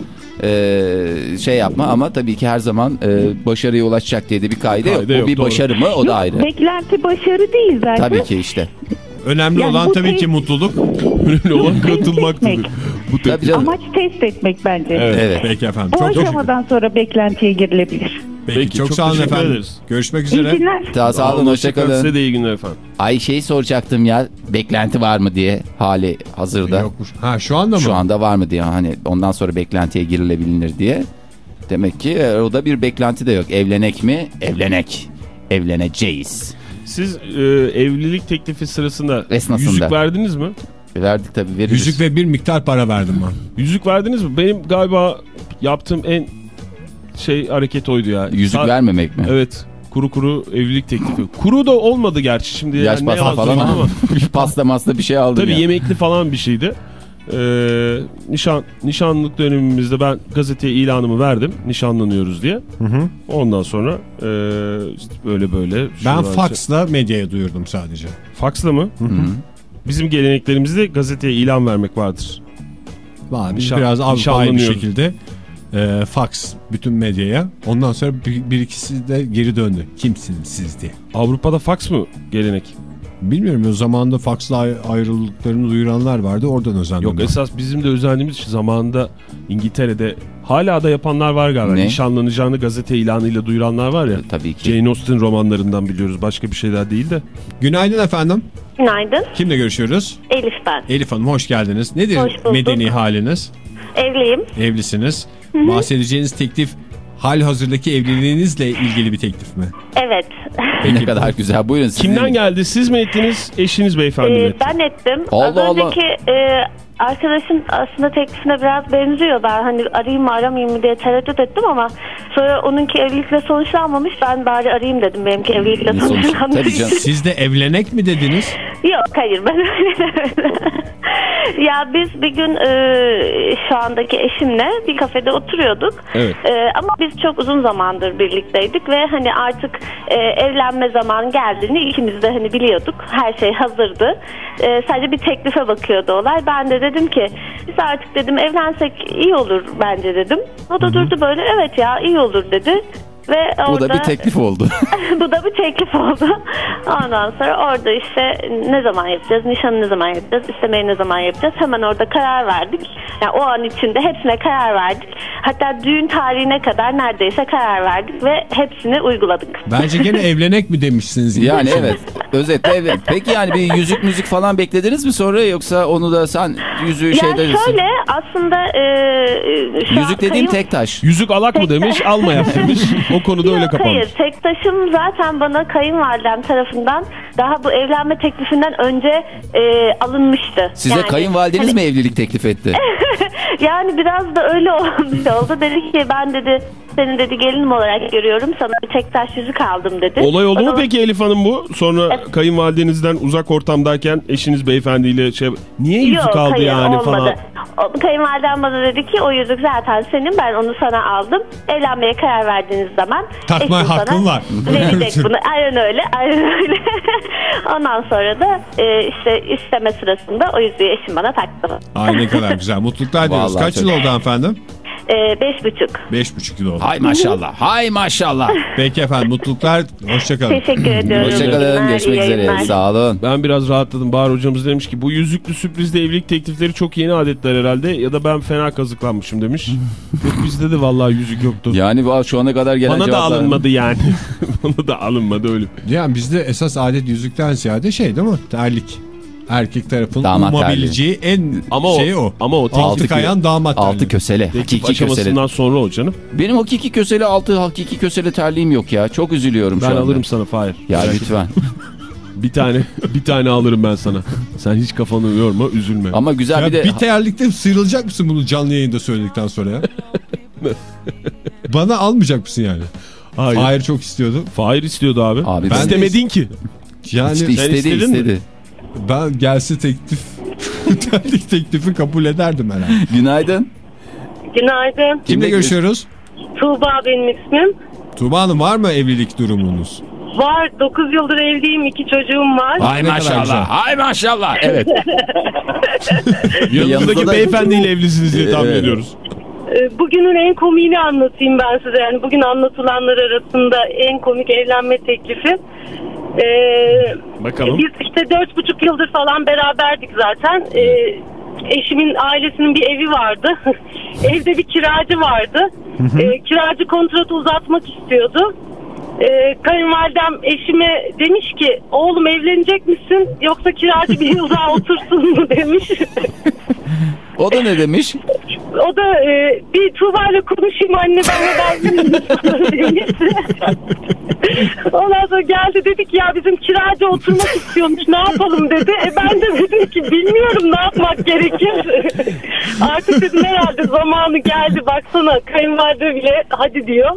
e, şey yapma ama tabii ki her zaman e, başarıya ulaşacak diye de bir kaide yok. Kaide yok, bir doğru. başarı mı o da ayrı. Beklenti başarı değil zaten. Tabii ki işte. Önemli Yani olan tabii ki mutluluk. Önemli olan katılmaktır. Bu Tabii. Amaç test etmek bence. Evet. Evet. Peki efendim. Bu Çok çok aşamadan sonra beklentiye girilebilir. Peki, Peki, çok, çok sağ olun teşekkür efendim. ederiz. Görüşmek İyi üzere. günler. Daha sağ olun hoşçakalın. Size de iyi günler efendim. Ay şeyi soracaktım ya beklenti var mı diye hali hazırda. Yokmuş. Ha şu anda mı? Şu anda var mı diye hani ondan sonra beklentiye girilebilir diye. Demek ki e, o da bir beklenti de yok. Evlenek mi? Evlenek. Evleneceğiz. Siz e, evlilik teklifi sırasında Esnasında. yüzük verdiniz mi? Verdik tabii veririz. Yüzük ve bir miktar para verdim ben. Yüzük verdiniz mi? Benim galiba yaptığım en şey hareket oydu ya. Yüzük Sa- vermemek mi? Evet. Kuru kuru evlilik teklifi. Kuru da olmadı gerçi şimdi. Yaş yani ne pasta falan ama. pasta masta bir şey aldım Tabii ya. yemekli falan bir şeydi. Ee, nişan nişanlık dönemimizde ben gazeteye ilanımı verdim. Nişanlanıyoruz diye. Ondan sonra e, işte böyle böyle. Ben şey- faksla medyaya duyurdum sadece. Faksla mı? Bizim geleneklerimizde gazeteye ilan vermek vardır. Var, biz Nişan- biraz Avrupa'yı bir şekilde e, faks bütün medyaya. Ondan sonra bir, bir ikisi de geri döndü. Kimsiniz siz diye. Avrupa'da faks mı gelenek? Bilmiyorum o zamanında faksla ay- ayrıldıklarını duyuranlar vardı. Oradan özendim. Yok ben. esas bizim de özendiğimiz için zamanında İngiltere'de hala da yapanlar var galiba. Ne? Nişanlanacağını gazete ilanıyla duyuranlar var ya. Tabii ki. Jane Austen romanlarından biliyoruz. Başka bir şeyler değil de. Günaydın efendim. Günaydın. Kimle görüşüyoruz? Elif ben. Elif Hanım hoş geldiniz. Nedir Hoş bulduk. medeni haliniz? Evliyim. Evlisiniz. Bahsedeceğiniz teklif hal hazırdaki evliliğinizle ilgili bir teklif mi? Evet. ne kadar güzel. Buyurun. sizin- Kimden geldi? Siz mi ettiniz? Eşiniz beyefendi mi Ee, etti? ben ettim. Allah Az Allah. önceki e, arkadaşın aslında teklifine biraz benziyor. Ben hani arayayım mı aramayayım mı diye tereddüt ettim ama sonra onunki evlilikle sonuçlanmamış. Ben bari arayayım dedim benimki evlilikle sonuç- sonuçlanmış. Tabii canım. Siz de evlenek mi dediniz? Yok hayır ben öyle demedim. ya biz bir gün e, şu andaki eşimle bir kafede oturuyorduk. Evet. E, ama biz çok uzun zamandır birlikteydik ve hani artık e, evlenme zamanı geldiğini ikimiz de hani biliyorduk. Her şey hazırdı. E, sadece bir teklife bakıyordu olay. Ben de dedim ki biz artık dedim evlensek iyi olur bence dedim. O da durdu böyle evet ya iyi olur dedi. Ve Bu orada, da bir teklif oldu. bu da bir teklif oldu. Ondan sonra orada işte ne zaman yapacağız, nişanı ne zaman yapacağız, istemeyi ne zaman yapacağız. Hemen orada karar verdik. Yani o an içinde hepsine karar verdik. Hatta düğün tarihine kadar neredeyse karar verdik ve hepsini uyguladık. Bence gene evlenek mi demişsiniz? yani evet. Özetle evet. Peki yani bir yüzük müzik falan beklediniz mi sonra yoksa onu da sen yüzüğü Yani şeyde... şöyle aslında e, şu an Yüzük dediğim kayın- tek taş. Yüzük alak mı demiş, alma yap demiş. O konuda öyle Yok, kapanmış. Hayır tek taşım zaten bana kayınvalidem tarafından daha bu evlenme teklifinden önce e, alınmıştı. Size Yani kayınvalideniz hani- mi evlilik teklif etti? yani biraz da öyle olmuş oldu. Dedi ki ben dedi seni dedi gelinim olarak görüyorum. Sana bir tek taş yüzük aldım dedi. Olay oldu mu zaman- peki Elif Hanım bu? Sonra kayınvalidenizden uzak ortamdayken eşiniz beyefendiyle şey... Niye yüzük Yok aldı hayır yani olmadı. falan? O, kayınvalidem bana dedi ki o yüzük zaten senin ben onu sana aldım. Evlenmeye karar verdiğiniz zaman Takma hakkın var. Verecek bunu. Aynen öyle. Aynen öyle. Ondan sonra da e, işte isteme sırasında o yüzüğü eşim bana taktı. Ay ne kadar güzel. Mutluluklar diliyoruz. Vallahi Kaç çok- yıl oldu hanımefendim? E, beş buçuk. Beş buçuk oldu. Hay maşallah. Hay maşallah. Peki efendim mutluluklar. Hoşçakalın. Teşekkür ediyorum. Hoşçakalın. Görüşmek üzere. Sağ olun. Ben biraz rahatladım. Bahar hocamız demiş ki bu yüzüklü sürprizde evlilik teklifleri çok yeni adetler herhalde ya da ben fena kazıklanmışım demiş. Yok bizde de vallahi yüzük yoktu. Yani şu ana kadar gelen Bana da cevaplar... alınmadı yani. Bana da alınmadı öyle. Yani bizde esas adet yüzükten ziyade şey değil mi? Terlik. Erkek tarafının Damat umabileceği en Ama o- şey o. ama o Altı kayan damat Altı terliği. kösele. Teklif Hakiki kösele. aşamasından sonra o canım. Benim hakiki kösele altı hakiki kösele terliğim yok ya. Çok üzülüyorum Ben şu anda. alırım sana Fahir. Ya Merak lütfen. Bir tane bir tane alırım ben sana. Sen hiç kafanı yorma, üzülme. Ama güzel Ya bir de... bir terlikte sıyrılacak mısın bunu canlı yayında söyledikten sonra ya? Bana almayacak mısın yani? Hayır. Hayır çok istiyordu. Fahir istiyordu abi. Abi ben ben- istemedin ki. Yani İşte Sen istedi istedin mi? Ben gelse teklif terlik teklifi kabul ederdim herhalde. Günaydın. Günaydın. Kimle görüşüyoruz? Tuğba benim ismim. Tuğba Hanım var mı evlilik durumunuz? Var 9 yıldır evliyim iki çocuğum var. Ay Ne kadar güzel. maşallah. Ay maşallah. Evet. Yanınızdaki Yanınızda da- beyefendiyle evlisiniz diye tahmin Evet. ediyoruz. Ee, Bugünün en komiğini anlatayım ben size. Yani bugün anlatılanlar arasında en komik evlenme teklifi. Ee, Bakalım. Biz işte dört buçuk yıldır falan beraberdik zaten. Ee, eşimin ailesinin bir evi vardı. Evde bir kiracı vardı. Ee, kiracı kontratı uzatmak istiyordu. Ee, kayınvalidem eşime demiş ki oğlum evlenecek misin yoksa kiracı bir yıl daha otursun mu demiş. O da ne demiş? O da e, bir Tuğba ile konuşayım anne ben ben. Ondan sonra geldi dedik ya bizim kiracı oturmak istiyormuş ne yapalım dedi. E ben de dedim ki bilmiyorum ne yapmak gerekir. Artık dedim herhalde zamanı geldi baksana kayınvalide bile hadi diyor.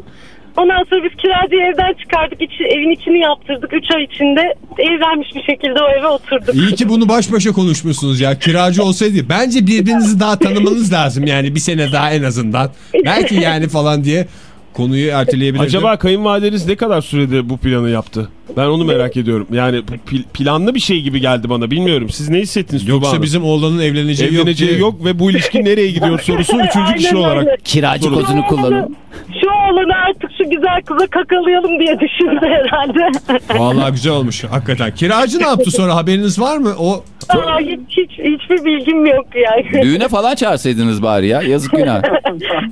Ondan sonra biz kiracıyı evden çıkardık. içi- evin içini yaptırdık. 3 ay içinde evlenmiş bir şekilde o eve oturduk. İyi ki bunu baş başa konuşmuşsunuz ya. Kiracı olsaydı. Bence birbirinizi daha tanımanız lazım yani. Bir sene daha en azından. Belki yani falan diye konuyu erteleyebilirdim. Acaba kayınvalideniz ne kadar sürede bu planı yaptı? Ben onu merak ediyorum. Yani pil- planlı bir şey gibi geldi bana. Bilmiyorum. Siz ne hissettiniz Yoksa Hanım? bizim oğlanın evleneceği, Evleneceği yok. yok, ve bu ilişki nereye gidiyor sorusu üçüncü kişi Aynen olarak. öyle. Kiracı kozunu kullanın. Şu oğlanı artık şu güzel kıza kakalayalım diye düşündü herhalde. Vallahi güzel olmuş hakikaten. Kiracı ne yaptı sonra haberiniz var mı? O Aa, hiç, hiç, hiçbir bilgim yok yani. Düğüne falan çağırsaydınız bari ya. Yazık günah.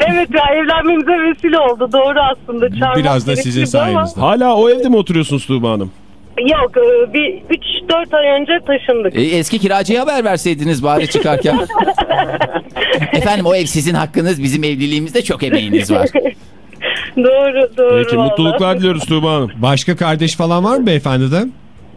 evet ya evlenmemize vesile oldu. Doğru aslında. Çağırmak biraz da sizin gerekirdi ama- sayenizde. Hala o evde mi oturuyorsunuz Tuğba Hanım? Yok e, bir 3-4 ay önce taşındık. E, eski kiracıya haber verseydiniz bari çıkarken. Efendim o ev sizin hakkınız bizim evliliğimizde çok emeğiniz var. doğru doğru. Peki valla. mutluluklar diliyoruz Tuğba Hanım. başka kardeş falan var mı beyefendide?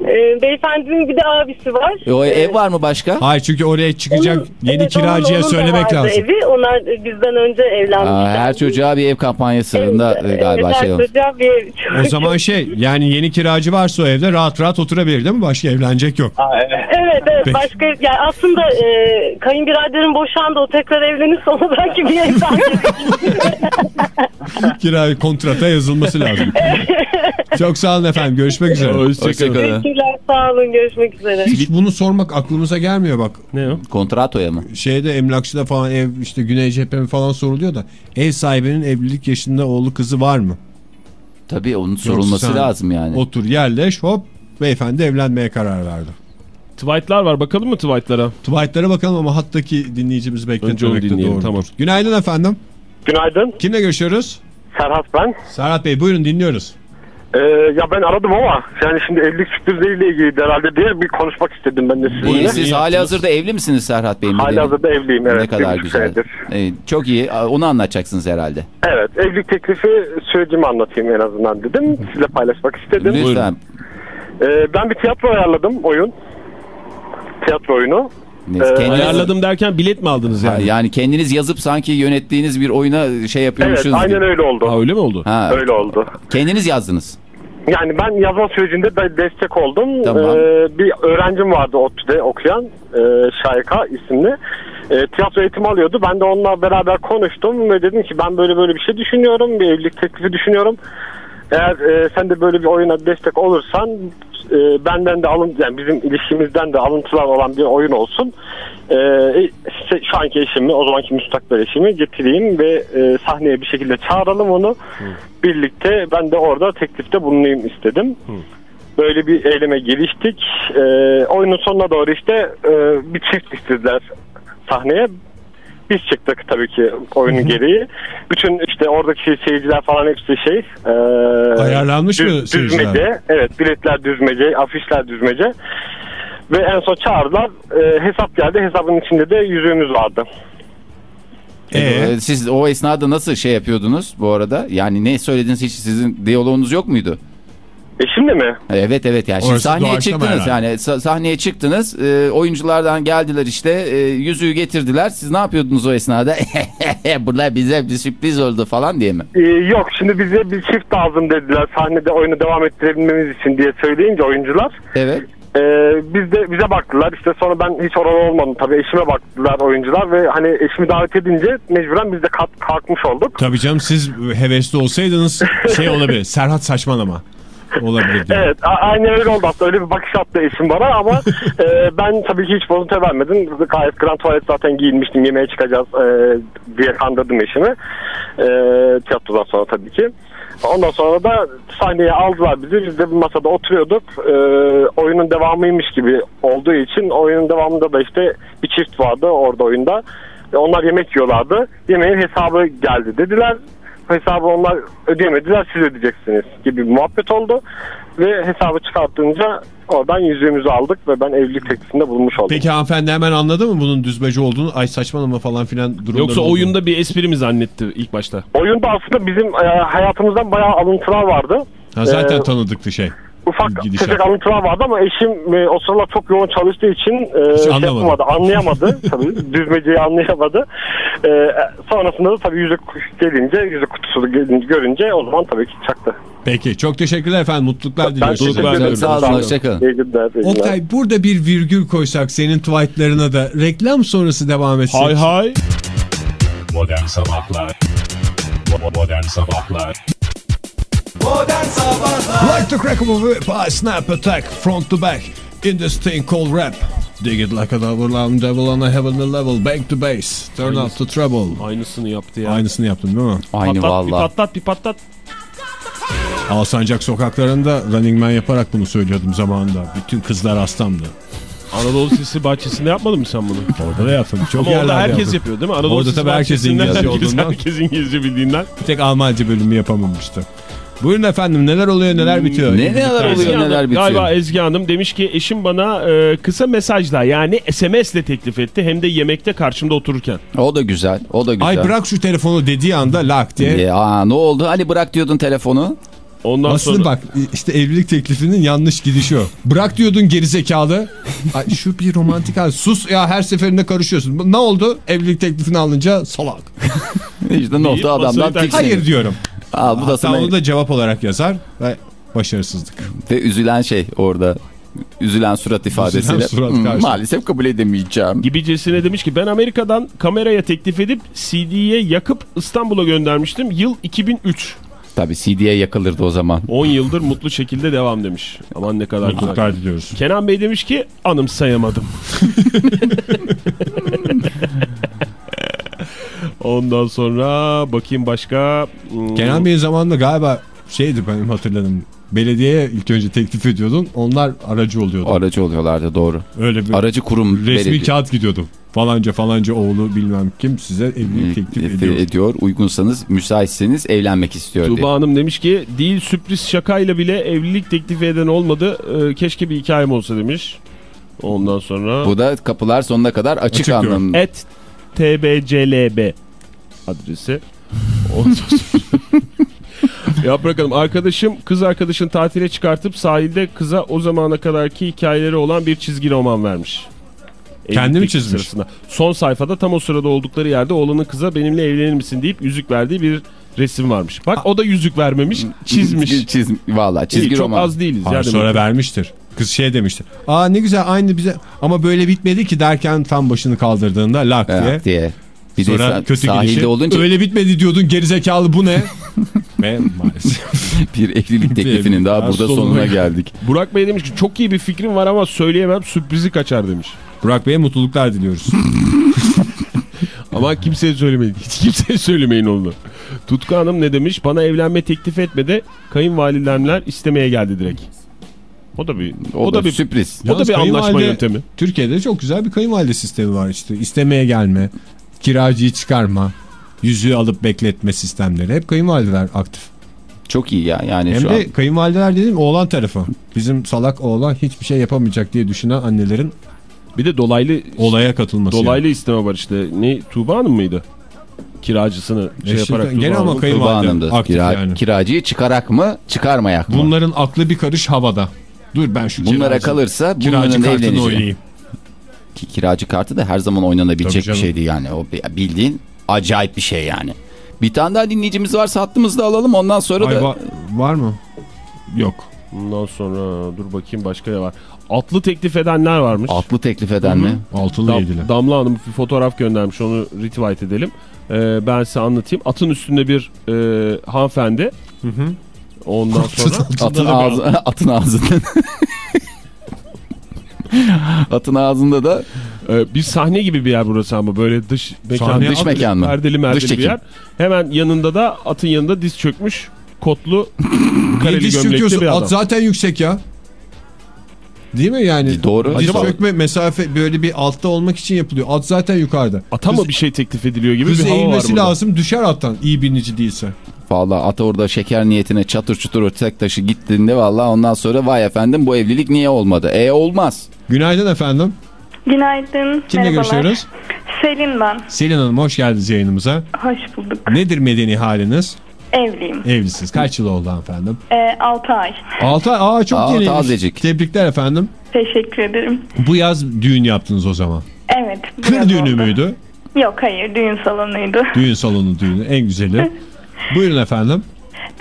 E, beyefendinin bir de abisi var. E, o ev var mı başka? Hayır çünkü oraya çıkacak Onun- yeni evet, onun- kiracıya onun da söylemek lazım. Evi. Onlar bizden önce evlenmişler. Aa, her çocuğa bir ev kampanyasında e, galiba evet, şey olmuş. çocuğa bir ev. O zaman şey yani yeni kiracı varsa o evde rahat rahat oturabilir değil mi? Başka evlenecek yok. Evet evet Peki. başka yani aslında e, kayınbiraderim boşandı o tekrar evlenirse ona belki bir ev Kira kontrata yazılması lazım. Çok sağ olun efendim. Görüşmek üzere. Hoşçakalın. Hoşçakalın. Teşekkürler sağ olun görüşmek üzere. Hiç bunu sormak aklımıza gelmiyor bak. Ne o? Kontratoya mı? Şeyde emlakçıda falan ev işte Güney Cephe mi falan soruluyor da ev sahibinin evlilik yaşında oğlu kızı var mı? Tabii onun sorulması sen lazım yani. Otur yerleş hop beyefendi evlenmeye karar verdi. Tweet'lar var. Bakalım mı tweet'lara? Tweet'lere bakalım ama hattaki dinleyicimiz dinleyelim, doğrudur. tamam. Günaydın efendim. Günaydın. Kimle görüşüyoruz? Serhat ben. Serhat Bey buyurun dinliyoruz. Ee, ya ben aradım ama yani şimdi evlilik sürprizleriyle ilgili herhalde diye bir konuşmak istedim ben de sizinle. İyi, siz hali hazırda evli misiniz Serhat Bey? Hali hazırda evliyim evet. Ne kadar güzel. Evet, çok iyi. Onu anlatacaksınız herhalde. Evet evlilik teklifi sürecimi anlatayım en azından dedim. Sizinle paylaşmak istedim. Lütfen. Ee, ben bir tiyatro ayarladım oyun. Tiyatro oyunu. Ne- Ee, kendiniz- Ayarladım derken bilet mi aldınız Ha, yani? yani kendiniz yazıp sanki yönettiğiniz bir oyuna şey Evet yapıyormuşsunuz. aynen gibi. öyle oldu. Ha öyle mi oldu? Ha, Öyle oldu. kendiniz yazdınız. Yani ben yazma sürecinde de destek oldum. Tamam. Ee, bir öğrencim vardı ODTÜ'de okuyan e, Şayka isimli. E, tiyatro eğitimi alıyordu. Ben de onunla beraber konuştum ve dedim ki ben böyle böyle bir şey düşünüyorum. Bir evlilik teklifi düşünüyorum. Eğer e, sen de böyle bir oyuna destek olursan e, benden de alın yani bizim ilişkimizden de alıntılar olan bir oyun olsun. E, işte şu anki eşimi o zamanki müstakbel eşimi getireyim ve e, sahneye bir şekilde çağıralım onu. Birlikte ben de orada teklifte bulunayım istedim. Böyle bir eyleme giriştik. E, oyunun sonuna doğru işte e, bir çift istediler sahneye. Biz çıktık tabii ki oyunun gereği. Bütün işte oradaki seyirciler falan hepsi şey. E, Ayarlanmış mı seyirciler? Düzmece. Evet biletler düzmece, afişler düzmece. Ve en son çağırdılar. E, hesap geldi. Hesabın içinde de yüzüğümüz vardı. Ee, Siz o esnada nasıl şey yapıyordunuz bu arada? Yani ne söylediniz hiç sizin diyaloğunuz yok muydu? E şimdi mi? Evet evet yani şimdi Orası sahneye çıktınız herhalde. yani sa- sahneye çıktınız e, oyunculardan geldiler işte e, yüzüğü getirdiler siz ne yapıyordunuz o esnada bunlar bize bir sürpriz oldu falan diye mi? Ee, yok şimdi bize bir çift lazım dediler sahnede oyunu devam ettirebilmemiz için diye söyleyince oyuncular. Evet. Ee, biz de bize baktılar işte sonra ben hiç orada olmadım tabii eşime baktılar oyuncular ve hani eşimi davet edince mecburen biz de kalk- kalkmış olduk. Tabii canım siz hevesli olsaydınız şey olabilir. Serhat saçmalama. Olabilir diyor. Evet aynen öyle oldu hatta öyle bir bakış attı eşim bana ama e, ben tabii ki hiç bozuntuya vermedim. Gayet grand tuvalet zaten giyinmiştim yemeğe çıkacağız e, diye kandırdım eşimi. E, tiyatrodan sonra tabii ki. Ondan sonra da sahneye aldılar bizi. Biz de bir masada oturuyorduk. E, oyunun devamıymış gibi olduğu için oyunun devamında da işte bir çift vardı orada oyunda. E, Onlar yemek yiyorlardı. Yemeğin hesabı geldi dediler. Hesabı onlar ödeyemediler siz ödeyeceksiniz gibi bir muhabbet oldu. Ve hesabı çıkartınca oradan yüzüğümüzü aldık ve ben evlilik teklifinde bulunmuş oldum. Peki hanımefendi hemen anladı mı bunun düzmece olduğunu? Ay saçmalama falan filan durumları Yoksa oldu oyunda bir espri mi zannetti ilk başta? Oyunda aslında bizim e, hayatımızdan bayağı alıntılar vardı. Ha, zaten Ee, tanıdıktı şey. Ufak tefek alıntılar vardı ama eşim e, o sıralar çok yoğun çalıştığı için e, Hiç şey anlamadı. yapamadı, anlayamadı. tabii düzmeceyi anlayamadı. E, sonrasında da tabii yüzük gelince, yüzük kutusu gelince, görünce o zaman tabii ki çaktı. Peki çok teşekkürler efendim. Mutluluklar Ben diliyoruz. teşekkür Mutluluklar ederim. diliyorum. Sağ olun, hoşçakalın. İyi günler. iyi günler. Oktay burada bir virgül koysak senin tweetlerine de reklam sonrası devam etsek. Hay hay. Modern Sabahlar Bo- Modern Sabahlar Like the crack a whip, I snap attack front to back in this thing called rap. Dig it like a double arm devil on a heavenly level, back to base, turn up the treble. Aynısını yaptı ya. Aynısını yaptın değil mi? Aynı patlat, bir valla. patlat bir patlat. Alsancak sokaklarında Running Man yaparak bunu söylüyordum zamanında. Bütün kızlar hastamdı. Anadolu Sesi bahçesinde yapmadın mı sen bunu? Orada da yaptım. Çok Ama orada herkes yaptım. yapıyor değil mi? Anadolu Orada Sesi tabii herkes İngilizce olduğundan. herkes İngilizce bildiğinden. Bir tek Almanca bölümü yapamamıştı. Buyurun efendim neler oluyor neler bitiyor. Ne neler Ezgi oluyor Hanım, neler bitiyor. Galiba Ezgi Hanım demiş ki eşim bana e, kısa mesajla yani SMS ile teklif etti. Hem de yemekte karşımda otururken. O da güzel. O da güzel. Ay bırak şu telefonu dediği anda lak diye. E, aa, ne oldu? Hani bırak diyordun telefonu. Ondan Aslında sonra bak işte evlilik teklifinin yanlış gidişi o. Bırak diyordun gerizekalı. Ay şu bir romantik hal. Sus ya her seferinde karışıyorsun. Ne oldu? Evlilik teklifini alınca salak. İşte ne oldu adamdan. Hayır diyorum. Al bu da Hatta sana onu da cevap olarak yazar ve başarısızlık. ve üzülen şey orada. Üzülen surat ifadesiyle. Üzülen surat "Hmm, karşı." maalesef kabul edemeyeceğim. gibicesine demiş ki ben Amerika'dan kameraya teklif edip CD'ye yakıp İstanbul'a göndermiştim. Yıl 2003. Tabii CD'ye yakılırdı o zaman. 10 yıldır mutlu şekilde devam demiş. Aman ne kadar güzel. Diliyoruz. Kenan Bey demiş ki anımsayamadım. Ondan sonra bakayım başka. Hmm, Kenan Bey'in zamanında galiba şeydi benim hatırladığım. Belediyeye ilk önce teklif ediyordun. Onlar aracı oluyordu. Aracı oluyorlardı doğru. Öyle bir Aracı kurum resmi belediye- kağıt gidiyordu. Falanca falanca oğlu bilmem kim size evlilik teklif Teklif ediyor. ediyor. Uygunsanız, müsaitseniz evlenmek istiyor diye. Tuğba Hanım demiş ki değil sürpriz şakayla bile evlilik teklifi eden olmadı. Ee, keşke bir hikayem olsa demiş. Ondan sonra Bu da kapılar sonuna kadar açık, Açık anlamında. et tbclb adresi. Ya bırakalım arkadaşım kız arkadaşını tatile çıkartıp sahilde kıza o zamana kadarki hikayeleri olan bir çizgi roman vermiş. Kendi mi çizmiş? sırasında. Son sayfada tam o sırada oldukları yerde oğlanın kıza benimle evlenir misin deyip yüzük verdiği bir resim varmış. Bak o da yüzük vermemiş çizmiş. Çiz, valla çizgi İyi, çok roman. az değiliz. Hayır, yani. sonra vermiştir. Kız şey demiştir. Aa ne güzel aynı bize ama böyle bitmedi ki derken tam başını kaldırdığında lak diye. Evet, diye. Bir de Sonra sa- kötü sahilde gidişi. olunca Öyle bitmedi diyordun gerizekalı bu ne? Ve maalesef. bir evlilik teklifinin daha burada sonuna sonuna geldik. Burak Bey demiş ki çok iyi bir fikrim var ama söyleyemem sürprizi kaçar demiş. Burak Bey'e mutluluklar diliyoruz. Ama kimseye söylemeyin. Hiç kimseye söylemeyin onu. Tutku Hanım ne demiş? Bana evlenme teklif etmedi. Kayınvalidemler istemeye geldi direkt. O da bir O, da, bir sürpriz. o da bir anlaşma yöntemi. Türkiye'de çok güzel bir kayınvalide sistemi var işte. İstemeye gelme, kiracıyı çıkarma, yüzüğü alıp bekletme sistemleri. Hep kayınvalideler aktif. Çok iyi ya yani Hem şu de an. kayınvalideler dediğim oğlan tarafı. Bizim salak oğlan hiçbir şey yapamayacak diye düşünen annelerin Bir de dolaylı olaya katılması. dolaylı isteme var işte. Ne Tuğba Hanım mıydı? Kiracısını şey Eşlik- yaparak gene Tuğba ama kayın- Tuğba Kayınvalide Kira- yani. Kiracıyı çıkarak mı çıkarmayak mı? Bunların aklı bir karış havada. Dur ben şu Bunlara kiracı- kalırsa kiracı bunların evleneceği. Ki kiracı kartı da her zaman oynanabilecek bir şeydi yani. O bi- bildiğin acayip bir şey yani. Bir tane daha dinleyicimiz varsa hattımızda alalım ondan sonra Ay, da va- var mı? Yok. Ondan sonra dur bakayım başka ne var. Atlı teklif edenler varmış. atlı teklif eden mi? Altılı Dam- yedili. Damla Hanım bir fotoğraf göndermiş onu retweet edelim. Ee, ben size anlatayım. Atın üstünde bir e, hanımefendi. Ondan sonra Atın, ağzı, atın ağzından. atın ağzında da Ee, bir sahne gibi bir yer burası ama böyle dış mekan. Sahne, dış mekan mı? Perdeli merdeli Dış bir yer. Hemen yanında da atın yanında diz çökmüş kotlu kareli gömlekli bir adam. At zaten yüksek ya. Değil mi yani? Doğru. Diz Acaba- çökme mesafe böyle bir altta olmak için yapılıyor. At zaten yukarıda. Ata mı bir şey teklif ediliyor gibi bir hava var burada. lazım düşer attan iyi binici değilse. Vallahi ata orada şeker niyetine çatır çutur tek taşı gittiğinde vallahi ondan sonra vay efendim bu evlilik niye olmadı? E olmaz. Günaydın efendim. Günaydın. Kimle merhabalar. görüşüyoruz? Selin ben. Selin Hanım hoş geldiniz yayınımıza. Hoş bulduk. Nedir medeni haliniz? Evliyim. Evlisiniz. Kaç yıl oldu hanımefendi? Ee, 6 ay. 6 ay. Aa çok yeniymiş. tazecik. Tebrikler efendim. Teşekkür ederim. Bu yaz düğün yaptınız o zaman. Evet. Kır düğünü oldu. müydü? Yok hayır düğün salonuydu. Düğün salonu düğünü en güzeli. Buyurun efendim.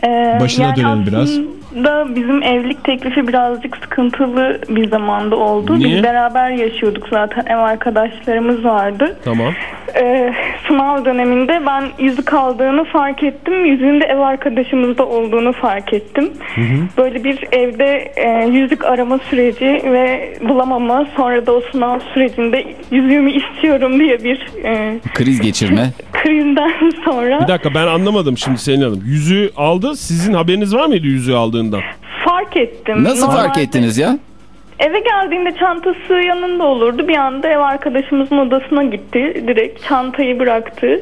Ee, Başına dönelim biraz. Aslında bizim evlilik teklifi birazcık sıkıntılı bir zamanda oldu. Niye? Biz beraber yaşıyorduk zaten ev arkadaşlarımız vardı. Tamam. Ee, sınav döneminde ben yüzük aldığını fark ettim. Yüzüğün de ev arkadaşımızda olduğunu fark ettim. Böyle bir evde e, yüzük arama süreci ve bulamama sonra da o sınav sürecinde yüzüğümü istiyorum diye bir e, Kriz geçirme. krizden sonra Bir dakika ben anlamadım şimdi Selin Hanım. Yüzüğü aldı. Sizin haberiniz var mıydı yüzüğü aldığından? fark ettim. Nasıl fark Normalde ettiniz ya? Eve geldiğinde çantası yanında olurdu. Bir anda ev arkadaşımızın odasına gitti. Direkt çantayı bıraktı.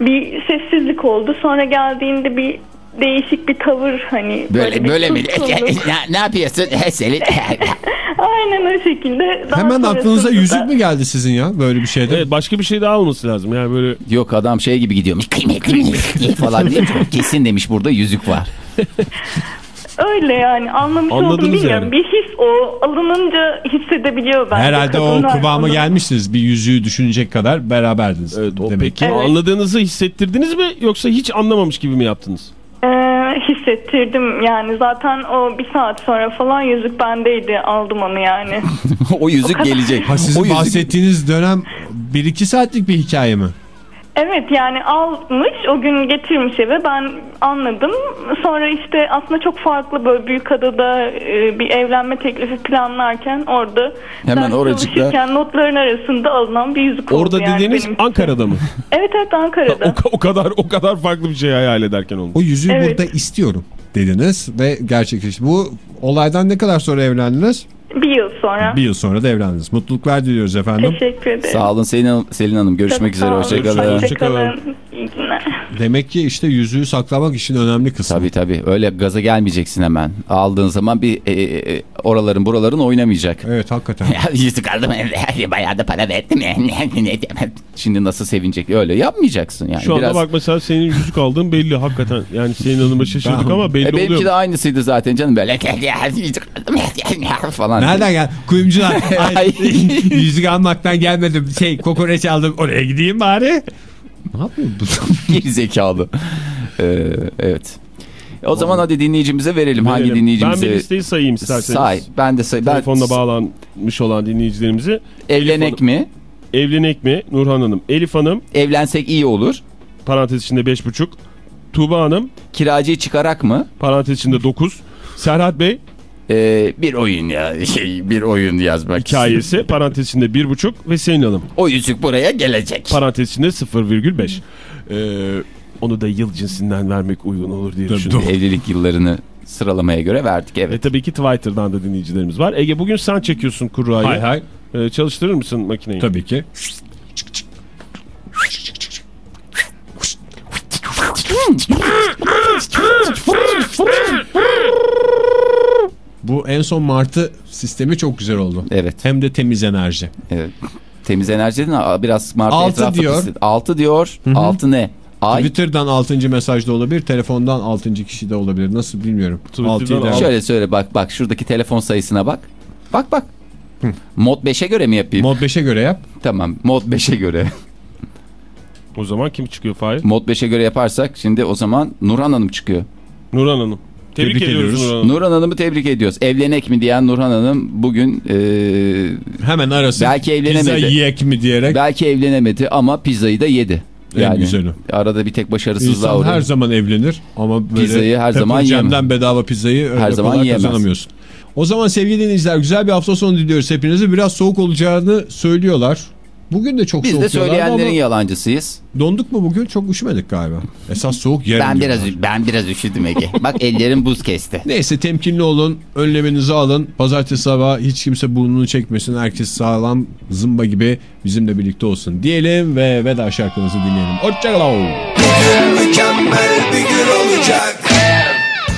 Bir sessizlik oldu. Sonra geldiğinde bir değişik bir tavır hani Böyle bir böyle mi? ne, ne yapıyorsun? Selin. Aynen o şekilde. Daha Hemen aklınıza da- yüzük mü geldi sizin ya böyle bir şeyde? Evet başka bir şey daha olması lazım. Yani böyle Yok adam şey gibi gidiyormuş. Kıymetli mi? falan diye. Kesin demiş burada yüzük var. Öyle yani anlamış oldum Anladınız bilmiyorum. yani. Bir his o alınınca hissedebiliyor bence. Herhalde o kıvama bunu. gelmişsiniz. Bir yüzüğü düşünecek kadar beraberdiniz. evet, o demek peki ki. Evet. anladığınızı hissettirdiniz mi yoksa hiç anlamamış gibi mi yaptınız? Ee, hissettirdim yani zaten o bir saat sonra falan yüzük bendeydi aldım onu yani. o yüzük gelecek. Ha, sizin o yüzük bahsettiğiniz dönem 1-2 saatlik bir hikaye mi? Evet yani almış o gün getirmiş eve ben anladım. Sonra işte aslında çok farklı böyle büyük adada e, bir evlenme teklifi planlarken orada Hemen oracıkta- çalışırken notların arasında alınan bir yüzük oldu. Orada yani dediğiniz benim için. Ankara'da mı? Evet evet Ankara'da. o, o kadar o kadar farklı bir şey hayal ederken olmuş. O yüzüğü Evet. burada istiyorum dediniz ve gerçekleşti. Bu olaydan ne kadar sonra evlendiniz? Bir yıl sonra. Bir yıl sonra da evlendiniz. Mutluluklar diliyoruz efendim. Teşekkür ederim. Sağ olun Selin Hanım. Selin Hanım görüşmek Çok üzere. olun. Hoşçakalın. Hoşçakalın. İyi günler. Demek ki işte yüzüğü saklamak için önemli kısım. Tabii tabii öyle gaza gelmeyeceksin hemen. Aldığın zaman bir e, e, e, oraların buraların oynamayacak. Evet hakikaten. Yüzük aldım. Bayağı da para verdim. Şimdi nasıl sevinecek öyle yapmayacaksın yani. Şu anda Biraz... bak mesela senin yüzük aldığın belli hakikaten. Yani senin hanıma şaşırdık Ben- ama belli E, benimki oluyor. de aynısıydı zaten canım böyle yüzük aldım falan. Nereden gel? Kuyumcular. Yüzük almaktan gelmedim. Şey kokoreç aldım. Oraya gideyim bari. Ne yapıyor bu? Geri zekalı. Ee, evet. O zaman hadi dinleyicimize verelim. Hangi Verelim. dinleyicimize? Ben bir listeyi sayayım isterseniz. Say. Ben de say. Ben Telefonla bağlanmış olan dinleyicilerimizi. evlenek mi? Evlenek mi? Nurhan Hanım. Elif Hanım Evlensek iyi olur. parantez içinde 5,5. Tuğba Hanım Kiracıyı çıkarak mı? parantez içinde 9. Serhat Bey Ee, bir oyun ya. Şey, bir oyun yazmak. hikayesi parantez içinde 1,5 ve Selin Hanım O yüzük buraya gelecek. parantez içinde 0,5. Ee, onu da yıl cinsinden vermek uygun olur diye düşündüm. Evlilik yıllarını sıralamaya göre verdik Ve evet. tabii ki Twitter'dan da dinleyicilerimiz var. Ege bugün sen çekiyorsun kurrayı. hay hay. Ee, çalıştırır mısın makineyi? Tabii ki. Bu en son Martı sistemi çok güzel oldu. Evet. Hem de temiz enerji. evet. Temiz enerjiden biraz Mart'a Altı etrafı diyor. pislet- Altı diyor. Altı ne? Ay. Twitter'dan 6. mesajda olabilir, telefondan 6. kişi de olabilir. Nasıl bilmiyorum. Twitter'dan Şöyle söyle bak bak şuradaki telefon sayısına bak. Bak bak. Mod 5'e göre mi yapayım? Mod 5'e göre yap. Tamam mod 5'e göre. O zaman kim çıkıyor Fahir? mod 5'e göre yaparsak şimdi o zaman Nurhan Hanım çıkıyor. Nurhan Hanım. Tebrik, Tebrik ediyoruz, ediyoruz. Nurhan Hanım. Nurhan Hanım'ı tebrik ediyoruz. Evlenek mi diyen Nurhan Hanım bugün e, Hemen arasın. Belki evlenemedi. Pizza yiyek mi diyerek. belki evlenemedi ama pizzayı da yedi. En güzeli. Arada bir tek başarısızlığa İnsan uğrar. her zaman evlenir ama böyle Pizzayı her zaman yiyemez. bedava pizzayı öyle Her zaman yiyemez. kazanamıyorsun. O zaman sevgili dinleyiciler güzel bir hafta sonu diliyoruz hepinize. Biraz soğuk olacağını söylüyorlar. Bugün de çok Biz soğuk de diyorlardı söyleyenlerin ama yalancısıyız. donduk mu bugün? Çok üşümedik galiba. Esas soğuk yarın Ben biraz ben biraz üşüdüm Ege. Bak ellerim buz kesti. Neyse temkinli olun. Önleminizi alın. Pazartesi sabahı hiç kimse burnunu çekmesin. Herkes sağlam zımba gibi bizimle birlikte olsun diyelim ve veda şarkımızı dinleyelim. Hoşçakalın. Mükemmel bir gün olacak.